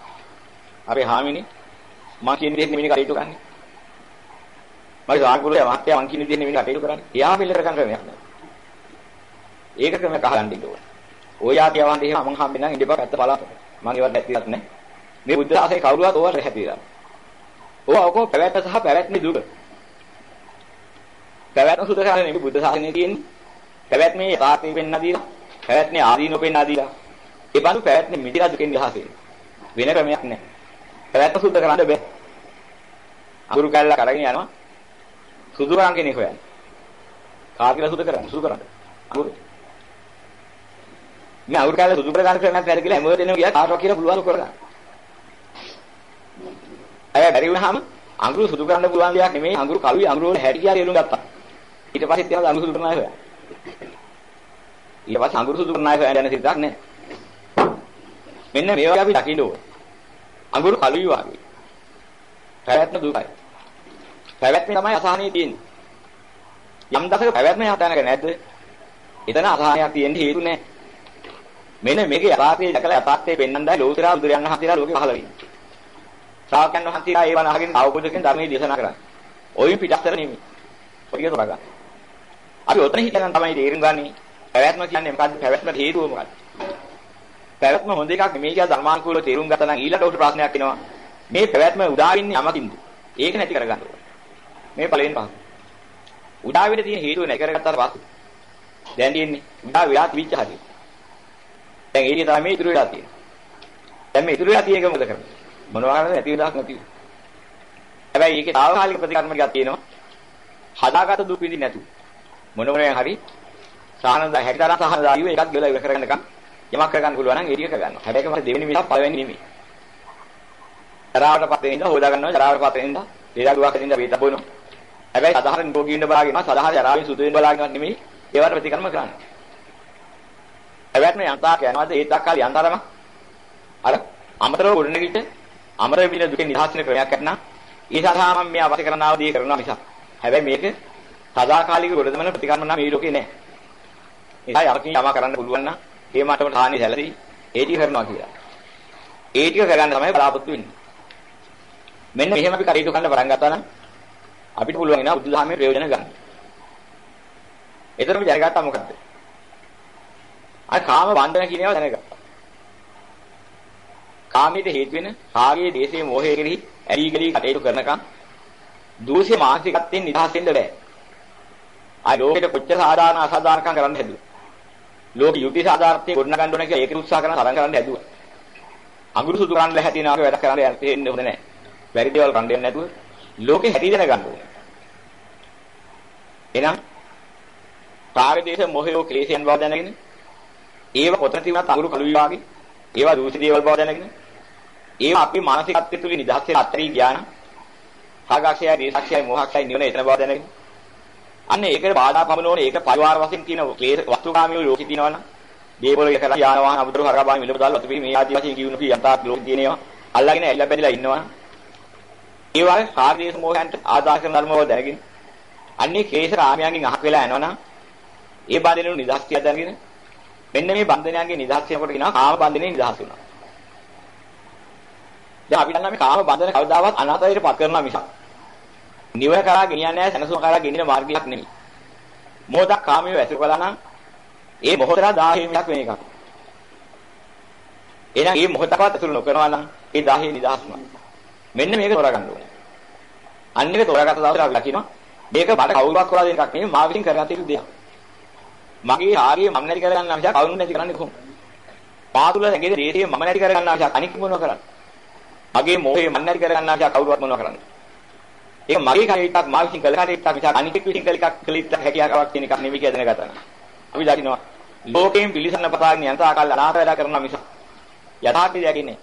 [SPEAKER 1] අපේ හාමිනේ මම කියන විදිහට නෙමෙයි කටයුතු කරන්නේ. මගේ සාංකුලයා මහත්තයා මං කියන විදිහට නෙමෙයි කටයුතු කරන්නේ. එයා පිළිතර කරන ක්‍රමයක් නෑ. ඒක ක්‍රමයක් අහගන්න ඉන්න ඕනේ. ඔය යාති යවන්නේ එහෙම මං හම්බෙන්නම් ඉඳපක් ඇත්ත බලන්න. මං ඒවත් ඇත්තක් නෑ. මේ බුද්ධ ශාසනය කවුරුවත් ඕවා රැහැතිලා. ඕවා ඔකෝ පැවැත්ම සහ පැවැත්මේ දුක. පැවැත්ම සුද කරන්නේ නෙමෙයි බුද්ධ ශාසනයේ තියෙන්නේ. පැවැත්මේ යථාර්ථය පෙන්වා දීලා, පැවැත්මේ ආදීනෝ පෙන්වා දීලා. ඒ බඳු පැවැත්මේ මිදිලා දුකෙන් ගහසේ. වෙන ක්‍රමයක් නැහැ. පැවැත්ම සුද්ධ කරන්න බෑ. අඟුරු කැල්ල කරගෙන යනවා. සුදු රං කෙනෙක් හොයන්නේ. කා කියලා සුදු කරන්නේ සුදු කරන්නේ. අඟුරු. මේ අඟුරු කැල්ල සුදු කරගන්න ක්‍රමයක් නැහැ කියලා හැමෝටම එනවා කියලා කාටවත් කියලා පුළුවන් කරගන්න. අය බැරි වුණාම අඟුරු සුදු කරන්න පුළුවන් දෙයක් නෙමෙයි අඟුරු කළුයි අඟුරු වල හැටි කියලා එළුම් ගත්තා. ඊට පස්සේ තියනවා අඟුරු සුදු කරන අය හොයන්නේ. ඊට පස්සේ අඟුරු සුදු කරන අය හොයන්න යන සිතක් නැහැ. මෙන්න මේ වගේ අපි දකින්න ඕන. අඟුරු කළුයි වගේ. පැවැත්ම දුකයි. පැවැත්ම තමයි අසහනිය තියෙන්නේ. යම් දසක පැවැත්ම හදානක නැද්ද? එතන අසහනයක් තියෙන්න හේතු නැහැ. මෙන්න මේකේ යථාර්ථය දැකලා යථාර්ථය පෙන්වන්නයි ලෝතරා බුදුරයන් වහන්සේලා ලෝකේ පහළ වෙන්නේ. ශ්‍රාවකයන් වහන්සේලා ඒව අහගෙන අවබෝධයෙන් ධර්මයේ දේශනා කරන්නේ. ඔයින් පිටස්තර නෙමෙයි. ඔය ටික තොරගන්න. අපි ඔතන හිතන තමයි තේරුම් ගන්නේ. පැවැත්ම කියන්නේ මොකද්ද? පැවැත්මට හේතුව මොකද්ද? පැවැත්ම හොඳ එකක් නෙමෙයි කියලා ධර්මානුකූලව තේරුම් ගත්තා නම් ඊළඟට උට ප්‍රශ්නයක් එනවා. මේ පැවැත්ම උදා වෙන්නේ යමකින්ද? ඒක නැති කරගන්න ඕනේ. මේ පළවෙනි පහ. උදා වෙන්න තියෙන හේතුව නැති කරගත්තාට පස්සේ දැන් තියෙන්නේ උදා වෙලා තිබිච්ච හැටි. දැන් ඒක තමයි ඉතුරු වෙලා තියෙන්නේ. දැන් මේ ඉතුරු වෙලා තියෙන එක මොකද කරන්නේ? මොනවා කරන්නේ නැති වෙලාවක් නැති. හැබැයි ඒකේ తాවකාලික ප්‍රතිකර්ම ටිකක් තියෙනවා. හදාගත දුක් විඳින්න නැතු. මොන මොනෙන් හරි සාහනදා හැටිතරම් සාහනදා ඉව එකක් ගෙවලා ඉවර කරගන්නකම් යමක් කරගන්න පුළුවන් නම් ඒ ටික කරගන්නවා. හැබැයි ඒක දෙවෙනි මිසක් පළවෙනි නෙමෙයි. ජරාවට පත් වෙන ඉඳලා හොදා ගන්නවා ජරාවට පත් වෙන ඉඳලා ලේලා දුවක් ඉඳලා වේත බොනවා. හැබැයි සාධාරණ රෝගී ඉන්න බලාගෙන සාධාරණ ජරාවෙන් සුදු වෙන බලාගෙන නෙමෙයි ඒවට ප්‍රතිකර්ම කරන්නේ. හැබැයි මේ යන්තාක් යනවාද ඒ දක්කාල යන්තරම අර අමතරව ගොඩනැගිට අමර විල දුකෙන් නිදහස් වෙන ක්‍රමයක් නැත්නම් ඒ සඳහා මම මේ අවශ්‍ය කරන ආවදී කරනවා මිසක්. හැබැයි මේක සදාකාලික ගොඩදමන ප්‍රතිකර්ම නම් මේ ලෝකේ නැහැ. ඒකයි අරකින් යමා කරන්න පුළුවන් නම් ඒ මට්ටමට හානි සැලසී ඒ ටික කරනවා කියලා. ඒ ටික කරගන්න තමයි බලාපොරොත්තු වෙන්නේ. මෙන්න මෙහෙම අපි කටයුතු කරන්න පටන් ගත්තා නම් අපිට පුළුවන් වෙනවා බුදුදහමේ ප්‍රයෝජන ගන්න. එතරම් දැනගත්තා මොකද්ද? අර කාම වන්දන කියන ඒවා දැනගත්තා. කාමයට හේතු වෙන කාගේ දේශයේ මොහේ කෙරෙහි ඇලී ගලී කටයුතු කරනකම් දූෂ්‍ය මානසිකත්වයෙන් නිදහස් වෙන්න බෑ. ආ ලෝකෙට කොච්චර සාධාරණ අසාධාරණකම් කරන්න හැදුවා. ලෝක යුක්ති සාධාරණත්වය ගොඩනගන්න ඕන කියලා ඒක උත්සාහ කරන තරම් කරන්න හැදුවා. අඟුරු සුදු කරන්න හැටි නාගේ වැඩ කරන්න යන්න හොඳ නැහැ. වැරදි දේවල් කන්න දෙන්නේ නැතුව ලෝකෙ හැටි දැනගන්න ඕනේ. එහෙනම් කාර්යදේශ මොහයෝ ක්ලේශයන් බව දැනගෙන ඒව කොතන තිබුණත් අඟුරු කළු විවාගේ ඒවා දූෂිත දේවල් බව දැනගෙන ඒවා අපි මානසිකත්වයේ තුලින් නිදහස් වෙලා අත්හැරී ඥාන කාගක්ෂයයි දේශක්ෂයයි මොහක්ෂයයි නිවන එතන බව දැනගෙන අන්න ඒකට බාධා පමනෝනේ ඒක පරිවාර වශයෙන් තියෙන ක්ලේශ වස්තුකාමී ලෝකෙ තියෙනවනම් දේවල් එකලා යාන වාහන අමුතර හරබාන් මිලව දාලා අතුපි මේ ආදි වශයෙන් කියුණු කී යන්තාක් ලෝකෙ තියෙනවා අල්ලගෙන ඇල්ල බැඳලා ඉන්නවා ඒ වගේ කාර්යයේ මොහයන්ට ආදාහ කරන ධර්මව දැනගෙන අන්නේ කේශ රාමයන්ගෙන් අහක් වෙලා යනවනම් ඒ බන්ධනෙනු නිදහස් කියලා දැනගෙන මෙන්න මේ බන්ධනයන්ගේ නිදහස් වෙනකොට කියනවා කාම බන්ධනේ නිදහස් වුණා. දැන් අපි දන්නා මේ කාම බන්ධන කවදාවත් අනාතයට පත් කරනවා මිසක් නිවන කරා ගෙනියන්නේ නැහැ සනසුම කරා ගෙනින මාර්ගයක් නෙමෙයි. මොහොතක් කාමයේ ඇසුර කළා නම් ඒ මොහොතට 10 මිලක් වෙන එකක්. එහෙනම් මේ මොහොතකවත් ඇසුර නොකරනවා නම් ඒ 10 නිදහස්ම. මෙන්න මේක තෝරගන්න ඕනේ. අන්න එක තෝරාගත්ත දවසට අපි ලකිනවා මේක මට කවුරුවක් කරලා දෙන එකක් නෙමෙයි මා විසින් කරගත යුතු දෙයක්. මගේ ආර්ය මම නැති කරගන්න අවශ්‍ය කවුරුන් නැති කරන්නේ කොහොමද? පාතුල නැගේ දේශයේ මම නැති කරගන්න අවශ්‍ය අනික් මොනව කරන්නේ? මගේ මොහේ මම නැති කරගන්න අවශ්‍ය කවුරුවත් මොනව කරන්නේ? ඒක මගේ කණිටක් මා විසින් කළ කණිටක් මිසක් අනිකෙක් විසින් කළ එකක් කළිට හැකියාවක් තියෙන එකක් නෙවෙයි කියලා දැනගත්තා නම්. අපි දකින්නවා ලෝකයෙන් පිළිසන්න පතාගෙන යන තාකල් අනාථ වැඩ කරනවා මිසක් යථාර්ථය දැකින්නේ.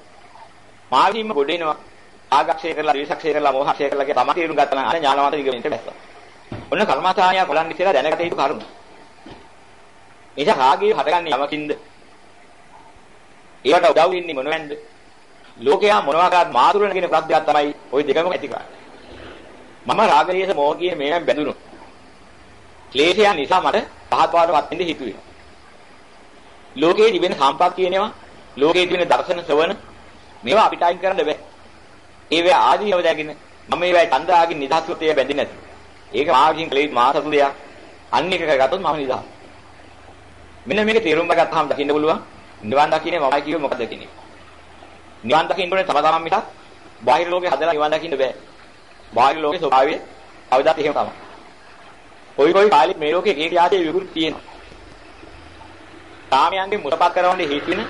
[SPEAKER 1] මා විසින්ම ගොඩේනවා ආගක්ෂය කරලා ද්වේෂක්ෂය කරලා මෝහක්ෂය කරලා කියලා තමයි තේරුම් ගත්තා නම් අර ඥානවන්ත දිගමින්ට බැස්සා. ඔන්න කර්මස්ථානිය බලන්න ඉස්සෙල්ලා දැනගත යුතු කරුණු. එනිසා රාගය හටගන්නේ යමකින්ද? ඒවට උදව් වෙන්නේ මොනවෙන්ද? ලෝකයා මොනවා කරත් මාතුරණගෙන ප්‍රත්‍යක් තමයි ওই දෙකම ඇති කරන්නේ. මම රාගලේශ මොහකියේ මේවෙන් බැඳුණු. ක්ලේශයන් නිසා මට පහත් වාරවත් වෙන්න හිතුවේ. ලෝකයේ තිබෙන සම්පත් කියනවා ලෝකයේ තිබෙන දර්ශන ශ්‍රවණ මේවා අපිට අයින් කරන්න බෑ. ඒවේ ආදීනව දැකින මම මේවා ඡන්දාගින් නිදහස්වතේ බැඳින්නේ නැති. ඒක මාර්ගින් කලේ මාසතු දෙයක්. අන්න එක කරගත්තොත් මම නිදහස්. මෙන්න මේක තේරුම් ගත්තාම දකින්න පුළුවන්. නිවන් දකින්නේ මමයි කිව්වේ මොකද කියන්නේ. නිවන් දකින්න ඕනේ තම තමන් මිසක් බාහිර ලෝකේ හදලා නිවන් දකින්න බෑ. බාහිර ලෝකේ ස්වභාවය කවදාත් එහෙම තමයි. කොයි කොයි කාලෙ මේ ලෝකේ ඒක යාතේ විකෘති තියෙනවා. කාමයන්ගේ මුලපත් කරවන්නේ හේතු වෙන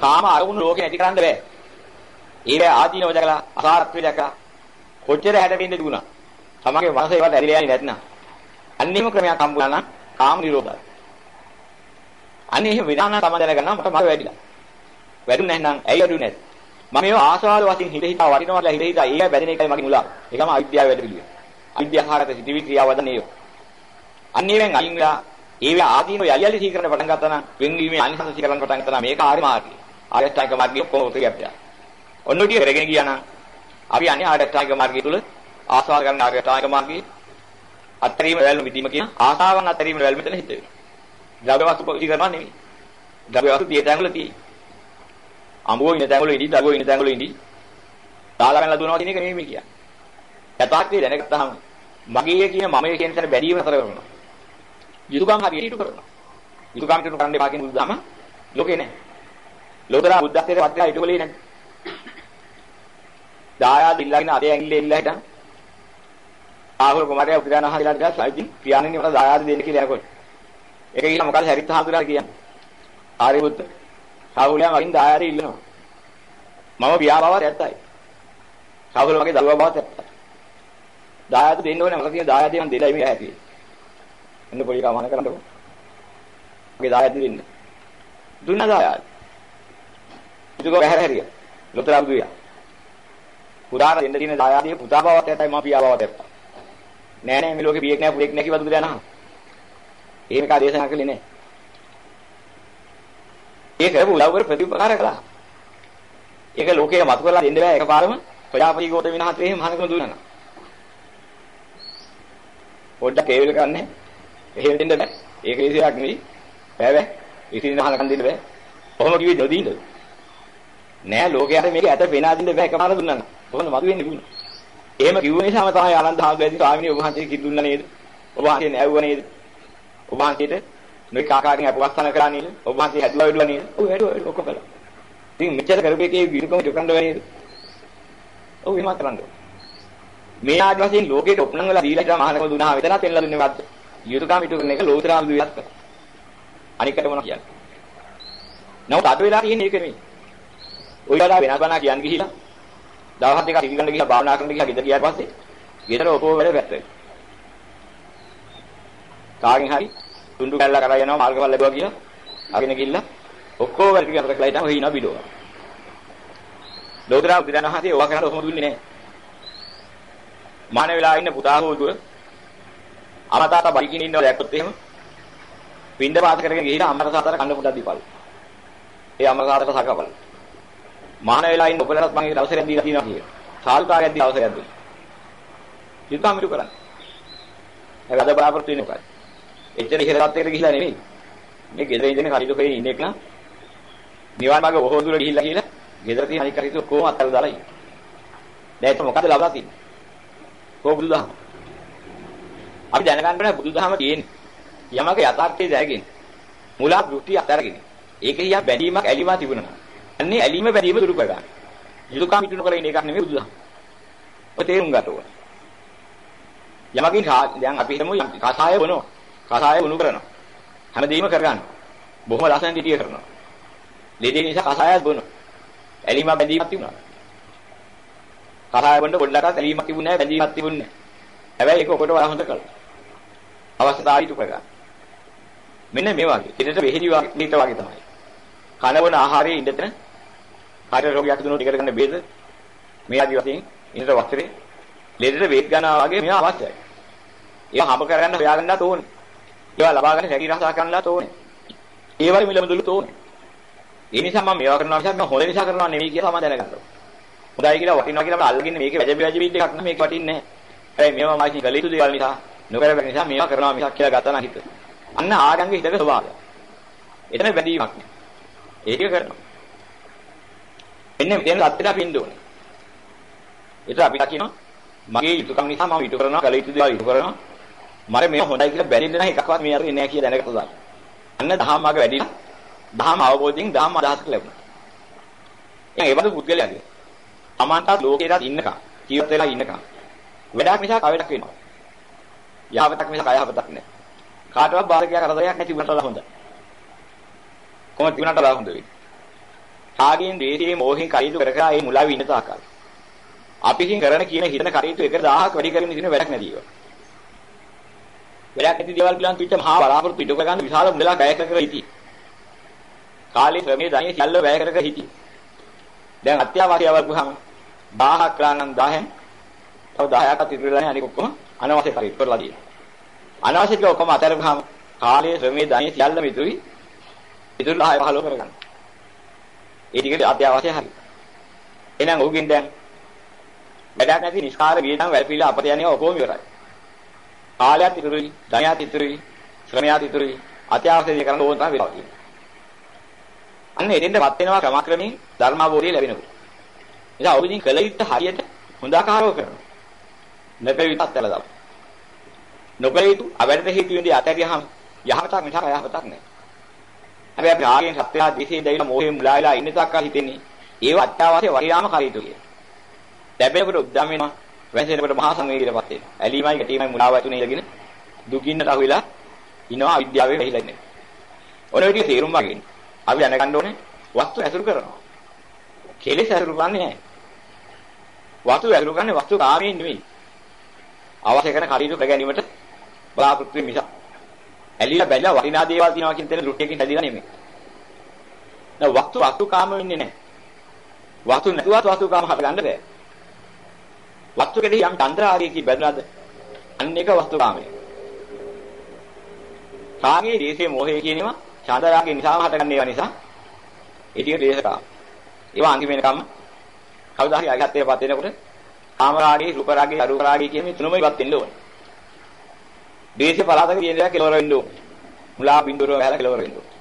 [SPEAKER 1] කාම අරමුණු ලෝකේ නැති කරන්න බෑ. ඒක ආදීනව දැකලා අසාරත්වය දැකලා කොච්චර හැඩෙන්න දුණා. තමගේ මනස ඒවට ඇරිලා යන්නේ නැත්නම් අන්නේම ක්‍රමයක් හම්බුනා නම් කාම නිරෝධය. අනේ එහෙම විනාන තම දැනගන්නවා මට මම වැඩිලා. වැඩුනේ නැත්නම් ඇයි වැඩුනේ නැත්තේ? මම මේව ආශාවල වශයෙන් හිත හිතා වටිනවා කියලා හිත හිතා ඒක බැදෙන එකයි මගේ මුලාව. ඒකම අවිද්‍යාව වැඩ පිළිවෙල. අවිද්‍යාහාරක සිටිවි ක්‍රියාවද නේය. අන්නේවෙන් අයින් වෙලා ඒව ආදීනෝ යලියලි සීකරන පටන් ගත්තා නම් වෙන්වීමේ අනිසංස සීකරන පටන් ගත්තා නම් මේක ආර්ය මාර්ගය. ආර්ය අෂ්ටාංග මාර්ගය කොහොමද කියන්නේ? ඔන්න ඔය කරගෙන ගියා නම් අපි අනේ ආර්ය අෂ්ටාංග මාර්ගය තුල ආසාව ගන්න ආර්ය අෂ්ටාංග මාර්ගයේ අත්තරීම වැල්ම විදීම කියන ආසාවන් අත්තරීම වැල්ම මෙතන හිත වෙනවා. ද්‍රව්‍ය වස්තු පොඩි කරනවා නෙවෙයි. ද්‍රව්‍ය වස්තු තිය තැඟුල තියෙයි. අඹුව ඉන තැඟුල ඉඳි, දරුවෝ ඉන තැඟුල ඉඳි. දාලා පැනලා දුවනවා කියන එක නෙවෙයි කියන්නේ. යථාර්ථය දැනගත්තාම මගේ කියන මමයේ කියන තැන බැදීම නතර කරනවා. යුතුයකම් හරියට ඉටු කරනවා. යුතුයකම් ඉටු කරන්න එපා කියන බුදුදහම ලෝකේ නැහැ. ලෝතරා බුද්ධත්වයට වත් වෙලා ඉටු කලේ නැහැ. දායාද ඉල්ලගෙන අතේ ඇඟිල්ල ඉල්ල හිටන්. ආහුල කුමාරයා උපදාන අහලා ටිකක් සයිතින් පියාණන් මට දායාද දෙන්න කියලා යනකොට. ඒක කියලා මොකද හැරිත් හඳුනා කියන්නේ. ආරියුත් සාහුලයා වයින් දායාද ඉල්ලනවා. මම පියා බවත් ඇත්තයි. සාහුල මගේ දරුවා බවත් ඇත්තයි. දායාද දෙන්න ඕනේ මට තියෙන දායාදේ මම දෙලයි මේ ඇති. එන්න පොඩි කමන කරන්නකො. මගේ දායාද දෙන්න. දුන්න දායාද. ඒක බහැර හැරියා. ලොතර අබ්දුයා. පුතාට දෙන්න තියෙන දායාදේ පුතා බවත් ඇත්තයි මම පියා බවත් ඇත්තයි. නෑ නෑ මේ ලෝකේ පියෙක් නෑ පුතෙක් නෑ කිව්වද බුදුරජාණන් වහන්සේ. එහෙම එක දේශනා කළේ නෑ. ඒක උලව් කර ප්‍රතිපකාර කළා. ඒක ලෝකේ මතු කරලා දෙන්න බෑ එකපාරම ප්‍රජාපති ගෝතම විනාහත් එහෙම මහානකම දුන්නා. පොඩ්ඩක් ඒ වෙල කරන්නේ. එහෙම දෙන්න බෑ. ඒක විශේෂයක් නෙවෙයි. බෑ බෑ. ඉතින් මහානකම් දෙන්න බෑ. කොහොම කිව්වේ නොදීන්නද? නෑ ලෝකයට මේක ඇත වෙනා දෙන්න බෑ එකපාර දුන්නා. කොහොමද මතු වෙන්නේ බුණ? එහෙම කිව්ව නිසාම තමයි ආනන්ද හාමුදුරුවෝ ස්වාමීනි ඔබ වහන්සේ කිදුන්නා නේද? ඔබ වහන්සේ නැවුව නේද? ඔබ වහන්සේට මේ කාකාගෙන් අපවස්සන කරා නේද? ඔබ වහන්සේ හැදුවා වෙඩුවා නේද? ඔව් හැදුවා ඔක්කොම කළා. ඉතින් මෙච්චර කරපේකේ විරුකම දෙකන්න වෙන්නේ නේද? ඔව් එහෙම කරන්නේ. මේ ආදි වශයෙන් ලෝකෙට ඔප්නං වෙලා දීලා ඉඳලා මහානකම දුන්නා වෙතන තෙල්ලා දුන්නේ වත්. යුතුයකම ඉටු කරන එක ලෝතරාම දුවියක් කරා. අනිකට මොනවා කියන්නේ? නමුත් අද වෙලා තියෙන්නේ ඒක නෙමෙයි. ඔය වඩා වෙනස් බණා කියන්න ගිහිලා දවස් දෙකක් ඉගෙන ගන්න ගිහලා භාවනා කරන්න ගිහලා ගෙදර ගියාට පස්සේ ගෙදර ඔකෝ වැඩ පැත්තේ. කාගෙන් හරි තුන්ඩු කැල්ලා කරා යනවා මාර්ගවල ලැබුවා කියලා අගෙන ගිහිල්ලා ඔක්කොම වැඩ ටික අතර කළා ඉතින් ඔහි ඉනවා බිඩුව. ලෝතරා උදිරණ හතේ ඔවා කරන්න ඔහොම දුන්නේ නැහැ. මාන වෙලා ඉන්න පුතා හොදුව අමතාත බයිකින් ඉන්නව දැක්කොත් එහෙම පින්ඩ පාත කරගෙන ගිහිලා අමර සාතර කන්න පොඩක් දීපල්. ඒ අමර සාතර සකපල්. මහාන වෙලා ඉන්න ඔබලටත් මම ඒක අවසරයක් දීලා තියෙනවා කියලා. සාල්කාරයක් දී අවසරයක් දුන්නා. යුතුයම ඉරු කරන්නේ. ඒක අද බලාපොරොත්තු වෙන්නේ මොකක්ද? එච්චර ඉහළ තත්ත්වයකට ගිහිලා නෙමෙයි. මේ ගෙදර ඉඳගෙන කටයුතු කරේ ඉන්න එක නම් නිවන් මාර්ග බොහෝ දුර ගිහිල්ලා කියලා ගෙදර තියෙන අනික් කටයුතු කොහොම අත්හැරලා දාලා ඉන්නේ. දැන් ඒක මොකද ලබලා තියෙන්නේ? කොහොම බුදුදහම? අපි දැනගන්න ඕනේ බුදුදහම තියෙන්නේ. යමක යථාර්ථය දැනගෙන මුලා දෘෂ්ටි අත්හැරගෙන. ඒක හියා බැඳීමක් ඇලිමක් තිබුණා. අන්නේ ඇලිම බැඳීම දුරු කරගන්න. යුතුයකම් ඉටු නොකර ඉන්න එකක් නෙමෙයි බුදුදහම. ඔය තේරුම් ගන්න ඕනේ. යමකින් දැන් අපි හිතමු කසාය බොනවා. කසාය වුණු කරනවා. හැමදේම කරගන්න. බොහොම ලස්සන දිටිය කරනවා. ලෙඩේ නිසා කසායත් බොනවා. ඇලිම බැඳීමක් තිබුණා. කසාය බොන්න පොඩ්ඩක්වත් ඇලිමක් තිබුණේ නැහැ බැඳීමක් තිබුණේ නැහැ. හැබැයි ඒක ඔකට වඩා හොඳ කළා. අවස්ථාව ඉටු කරගන්න. මෙන්න මේ වගේ. ඊටට වෙහෙලි වගේ වගේ තමයි. කනවන ආහාරයේ ඉඳතන කාර්ය රෝගයක් දුන්නොත් ඒකට ගන්න බේද මේ ආදි වශයෙන් ඉන්නට වස්ත්‍රේ ලෙඩට වේග ගන්නවා වගේ මේවා අවශ්‍යයි. ඒවා හඹ කරගන්න හොයාගන්නත් ඕනේ. ඒවා ලබා ගන්න හැකි රසා ගන්නත් ඕනේ. ඒ වගේ මිලමුදුලුත් ඕනේ. ඒ නිසා මම මේවා කරනවා නිසා මම හොඳ නිසා කරනවා නෙවෙයි කියලා මම දැනගන්නවා. හොඳයි කියලා වටිනවා කියලා මම අල්ලගෙන මේක වැජ වැජ බීඩ් එකක් නෙමෙයි මේක වටින්නේ නැහැ. හැබැයි මේවා මාකි ගල යුතු දේවල් නිසා නොකර බැරි නිසා මේවා කරනවා මිසක් කියලා ගත්තා නම් හිත. අන්න ආගංගේ හිතක ස්වභාවය. එතන බැඳීමක් නෑ. ඒක කරනවා. එන්නේ මෙතන අත්‍යත අපි ඉන්න ඕනේ. ඒත් අපි කියනවා මගේ යුතුයකම් නිසා මම ඊට කරනවා කල යුතු දේවල් ඊට කරනවා. මර මේ හොඳයි කියලා බැරි දෙනා එකක්වත් මේ අරගෙන නැහැ කියලා දැනගත්තා. අන්න දහම් මාර්ග වැඩිලා දහම් අවබෝධයෙන් දහම් අදහසක් ලැබුණා. එහෙනම් ඒ වගේ පුද්ගලයාගේ අමාන්තත් ලෝකේට ඉන්නකම් ජීවත් වෙලා ඉන්නකම් වැඩක් නිසා කවදක් වෙනවා. යහපතක් නිසා කයහපතක් නැහැ. කාටවත් බාධකයක් කරදරයක් නැති වුණාට හොඳයි. කොහොමද තිබුණාට හොඳ වෙන්නේ? කාගෙන් දේශයේ මෝහෙන් කටයුතු කර කර ඒ මුලාවි ඉන්න තාකල්. අපිකින් කරන කියන හිතන කටයුතු 1000ක් වැඩි කරගෙන ඉන්න වැඩක් නැතිව. වැඩක් නැති දේවල් පිළිබඳ පිට මහා බලාපොරොත්තු ඉදක ගන්න විශාල මුදලක් වැය කර කර හිටියේ. කාලේ ශ්‍රමයේ ධනිය සියල්ල වැය කර කර හිටියේ. දැන් අත්‍යවශ්‍යව වුහම 1000ක් ගානන් 10න් තව 10ක් ඉතිරිලා නැහැ අනික ඔක්කොම අනවශ්‍ය කටයුතු කරලා තියෙනවා. අනවශ්‍ය ටික ඔක්කොම අතහැරගහම කාලයේ ශ්‍රමයේ ධනිය සියල්ලම ඉතුරුයි. ඉතුරු 10 15 කරගන්න. ඒ ටික අත්‍යවශ්‍ය හරි. එහෙනම් ඔහුගෙන් දැන් වැඩක් නැති නිස්කාර වියදම් වැළපීලා අපත යන්නේ ඔක්කොම ඉවරයි. කාලයත් ඉතුරුයි, ධනයත් ඉතුරුයි, ශ්‍රමයත් ඉතුරුයි. අත්‍යවශ්‍ය දේ කරන්න ඕන තමයි වෙලා තියෙන්නේ. අන්න එතෙන්ටපත් වෙනවා ක්‍රමක්‍රමයෙන් ධර්මාවෝධය ලැබෙනකොට. එදා ඔබ ඉතින් කළ යුත්තේ හරියට හොඳ ආකාරව කරනවා. නොකළ යුත්තත් ඇලදා. නොකළ යුතු අවැඩට හේතු වෙන්නේ අතහැරියාම යහපතක් මිසක් අයහපතක් නෑ. හැබැයි අපි ආගෙන් සත්‍යය දිසේ දැවිලා මොහේ මුලාවිලා ඉන්න තාක්කල් හිතෙන්නේ ඒව අත්‍යවශ්‍ය වරියාම කරීතු කියලා. ලැබෙනකොට උද්දම් වෙනවා. වැසෙනකොට මහා සංවේගයටපත් වෙනවා. ඇලීමයි ගැටීමයි මුලාව ඇතුළේ ඉඳගෙන දුකින්නට අහුවිලා ඉනවා අවිද්‍යාවේ වැහිලා ඉන්නේ. ඔන විදිහේ තේරුම් වගේ. අපි දැනගන්න ඕනේ වස්තු ඇසුරු කරනවා. කෙලෙස් ඇසුරු කරන්නේ නැහැ. වස්තු ඇසුරු කරන්නේ වස්තු කාමයෙන් නෙමෙයි. අවශ්‍ය කරන කටයුතු කර ගැනීමට බලාපොරොත්තු වෙන නිසා. ඇලිලා බැලලා වටිනා දේවල් තියනවා කියන තැන රුට්ටියකින් හැදිලා නෙමෙයි. දැන් වස්තු වස්තු කාම වෙන්නේ නැහැ. වස්තු නැතුවත් වස්තු කාම හට ගන්න බෑ. වස්තු කෙරෙහි යම් චන්ද්‍රාගයකින් බැඳලාද අන්න එක වස්තු කාමය. කාමයේ දේශේ මොහේ කියනවා චන්ද්‍රාගය නිසාම හටගන්න ඒවා නිසා ඒ ටික දේශකාම. ඒවා අන්තිම වෙනකම් කවදා හරි අගත්තේපත් වෙනකොට කාමරාගයේ රූපරාගයේ අරූපරාගයේ කියන මේ තුනම ඉවත් වෙන්න ඕනේ. දේශේ පලාතක කියන දේ කෙලවර වෙන්න ඕනේ. මුලා බින්දුවර වැහලා කෙලවර වෙන්න ඕනේ.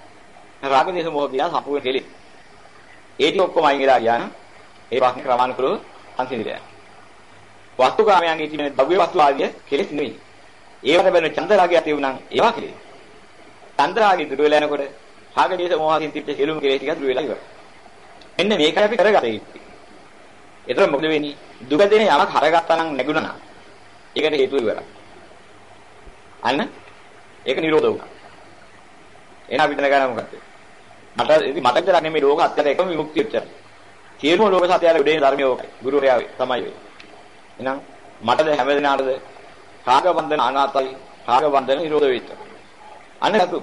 [SPEAKER 1] රාග දේශ මොහ කියන සම්පූර්ණ කෙලෙ. ඒ ටික ඔක්කොම අයින් වෙලා ගියා නම් ඒ ප්‍රශ්නේ ක්‍රමානුකූලව සංසිඳිලා යනවා. වස්තු කාමයන්ගේ තියෙන ද්‍රව්‍ය වස්තු ආදිය කෙලෙස් නෙවෙයි. ඒවට බැලුන චන්දරාගය ඇති වුණා ඒවා කෙලෙස්. චන්දරාගය දුර වෙලා යනකොට රාග දේශ මොහකින් තිබ්බ සියලුම කෙලෙස් ටික දුර වෙලා ඉවරයි. මෙන්න මේකයි අපි කරගත යුත්තේ. ඒතර මොකද වෙන්නේ? දුක දෙන යමක් හරගත්තා නම් නැගුණා නම් ඒකට හේතුව ඉවරයි. අන්න ඒක නිරෝධ වුණා. එහෙනම් අපි දැනගන්න මොකද්ද? මට ඉතින් මට විතරක් නෙමෙයි ලෝක අත්‍යත එකම විමුක්තිය උච්චාරය. සියලුම ලෝක සත්‍යයල උදේ ධර්මය ඕකයි. ගුරුවරයා තමයි වෙන්නේ. එහෙනම් මටද හැම දිනාටද රාග බන්ධන අනාතයි රාග බන්ධන නිරෝධ වෙයිද? අන්න හතු.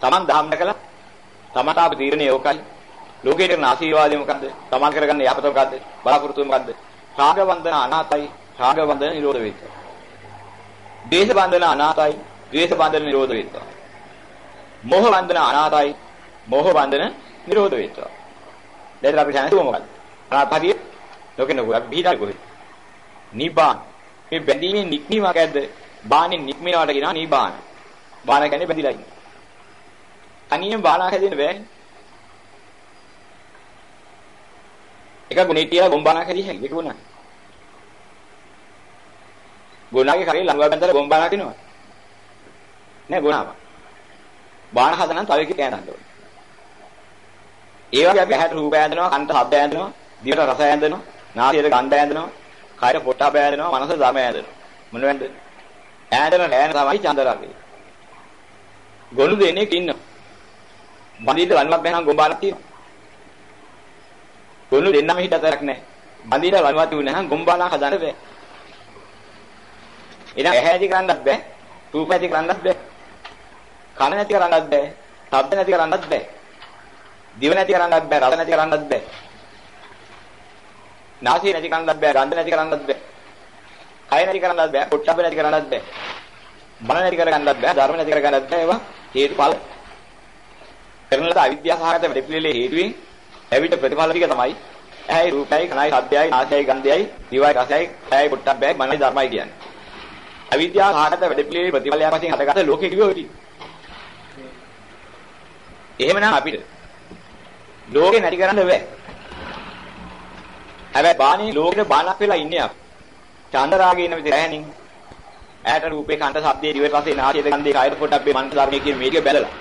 [SPEAKER 1] Taman දහම් දැකලා තමට අප තීරණය ඕකයි. ලෝකයේ කරන ආශීර්වාදය මොකද්ද? Taman කරගන්න යහපත මොකද්ද? බලාපොරොත්තු මොකද්ද? රාග බන්ධන අනාතයි රාග බන්ධන නිරෝධ වෙයිද? ද්වේෂ බන්ධන අනාතයි ද්වේෂ බන්ධන නිරෝධ වෙයිද? මෝහ බන්ධන අනාතයි මෝහ බන්ධන නිරෝධ වෙයිද? දැන් අපි දැනගමු මොකද්ද? අනාතරිය ලෝකේ නෝ අපි බිහිදා කොහෙද? නිබ්බාන. මේ බැඳීමේ නික්මීමක් ඇද්ද? බාහනේ නික්මිනවට කියනවා නිබ්බාන. බාන කියන්නේ බැඳිලා ඉන්නේ. තනියෙන් බාලා හැදෙන්න බෑනේ. එක ගුණේ කියලා ගොම්බානක් හැදී හැකි ඒක ගුණයි. ගුණාගේ කරේ ළඟව බැඳලා ගොම්බානක් වෙනවා. නෑ ගුණාව. බාන හදනනම් තව එකක් කෑනන්න ඕනේ. ඒ වගේ අපි ඇහැට රූපය ඇඳෙනවා, කනට ශබ්දය ඇඳෙනවා, දිවට රසය ඇඳෙනවා, නාසයට ගන්ධය ඇඳෙනවා, කයට පොට්ටබය ඇඳෙනවා, මනසට ධර්මය ඇඳෙනවා. මොන වෙන්ද? ඇඳෙන රෑන තමයි චන්දරාගේ. ගොනු දෙන්නේ ඉන්නවා. බඳින්න වන්වක් බැනනම් ගොම්බානක් තියෙනවා. ගොනු දෙන්නම හිටතරක් නැහැ. බඳින්න වන්වක් තිබුණේ නැහැ ගොම්බානක් හදන්න බෑ. එහෙනම් ඇහැ ඇති කරන්නත් බෑ. රූප ඇති කරන්නත් බෑ. කන නැති කරන්නත් බෑ. ශබ්ද නැති කරන්නත් බෑ. දිව නැති කරන්නත් බෑ. රස නැති කරන්නත් බෑ. නාසය නැති කරන්නත් බෑ. ගන්ධ නැති කරන්නත් බෑ. කය නැති කරන්නත් බෑ. පොට්ටබ්බ නැති කරන්නත් බෑ. බල නැති කරගන්නත් බෑ. ධර්ම නැති කරගන්නත් බෑ. ඒවා හේතුඵල. කරන ලද අවිද්‍යාව සහගත වැඩ පිළිලේ හේතුවෙන් ඇවිත් ප්‍රතිඵල ටික තමයි ඇහැයි රූපයයි කනයි ශබ්දයයි නාසයයි ගන්ධයයි දිවයි රසයයි කයයි පොට්ටබ්බයයි මනයි ධර්මයි කියන්නේ. අවිද්‍යාව සහගත වැඩ පිළිලේ ප්‍රතිඵලයක් වශයෙන් හටගත්ත ලෝකෙ කිව්වෝ ඉතින්. එහෙමනම් අපිට ලෝකේ නැති කරන්න බෑ. හැබැයි බාණේ ලෝකෙට බාණක් වෙලා ඉන්නේ අපි. චන්දරාගේ ඉන්න විදිහ ඇහෙනින්. ඇහැට රූපේ කන්ට ශබ්දේ දිවට රසේ නාසයේ ගන්ධේ කායයට පොට්ටබ්බේ මනස ධර්මයේ කියන මේක බැලලා.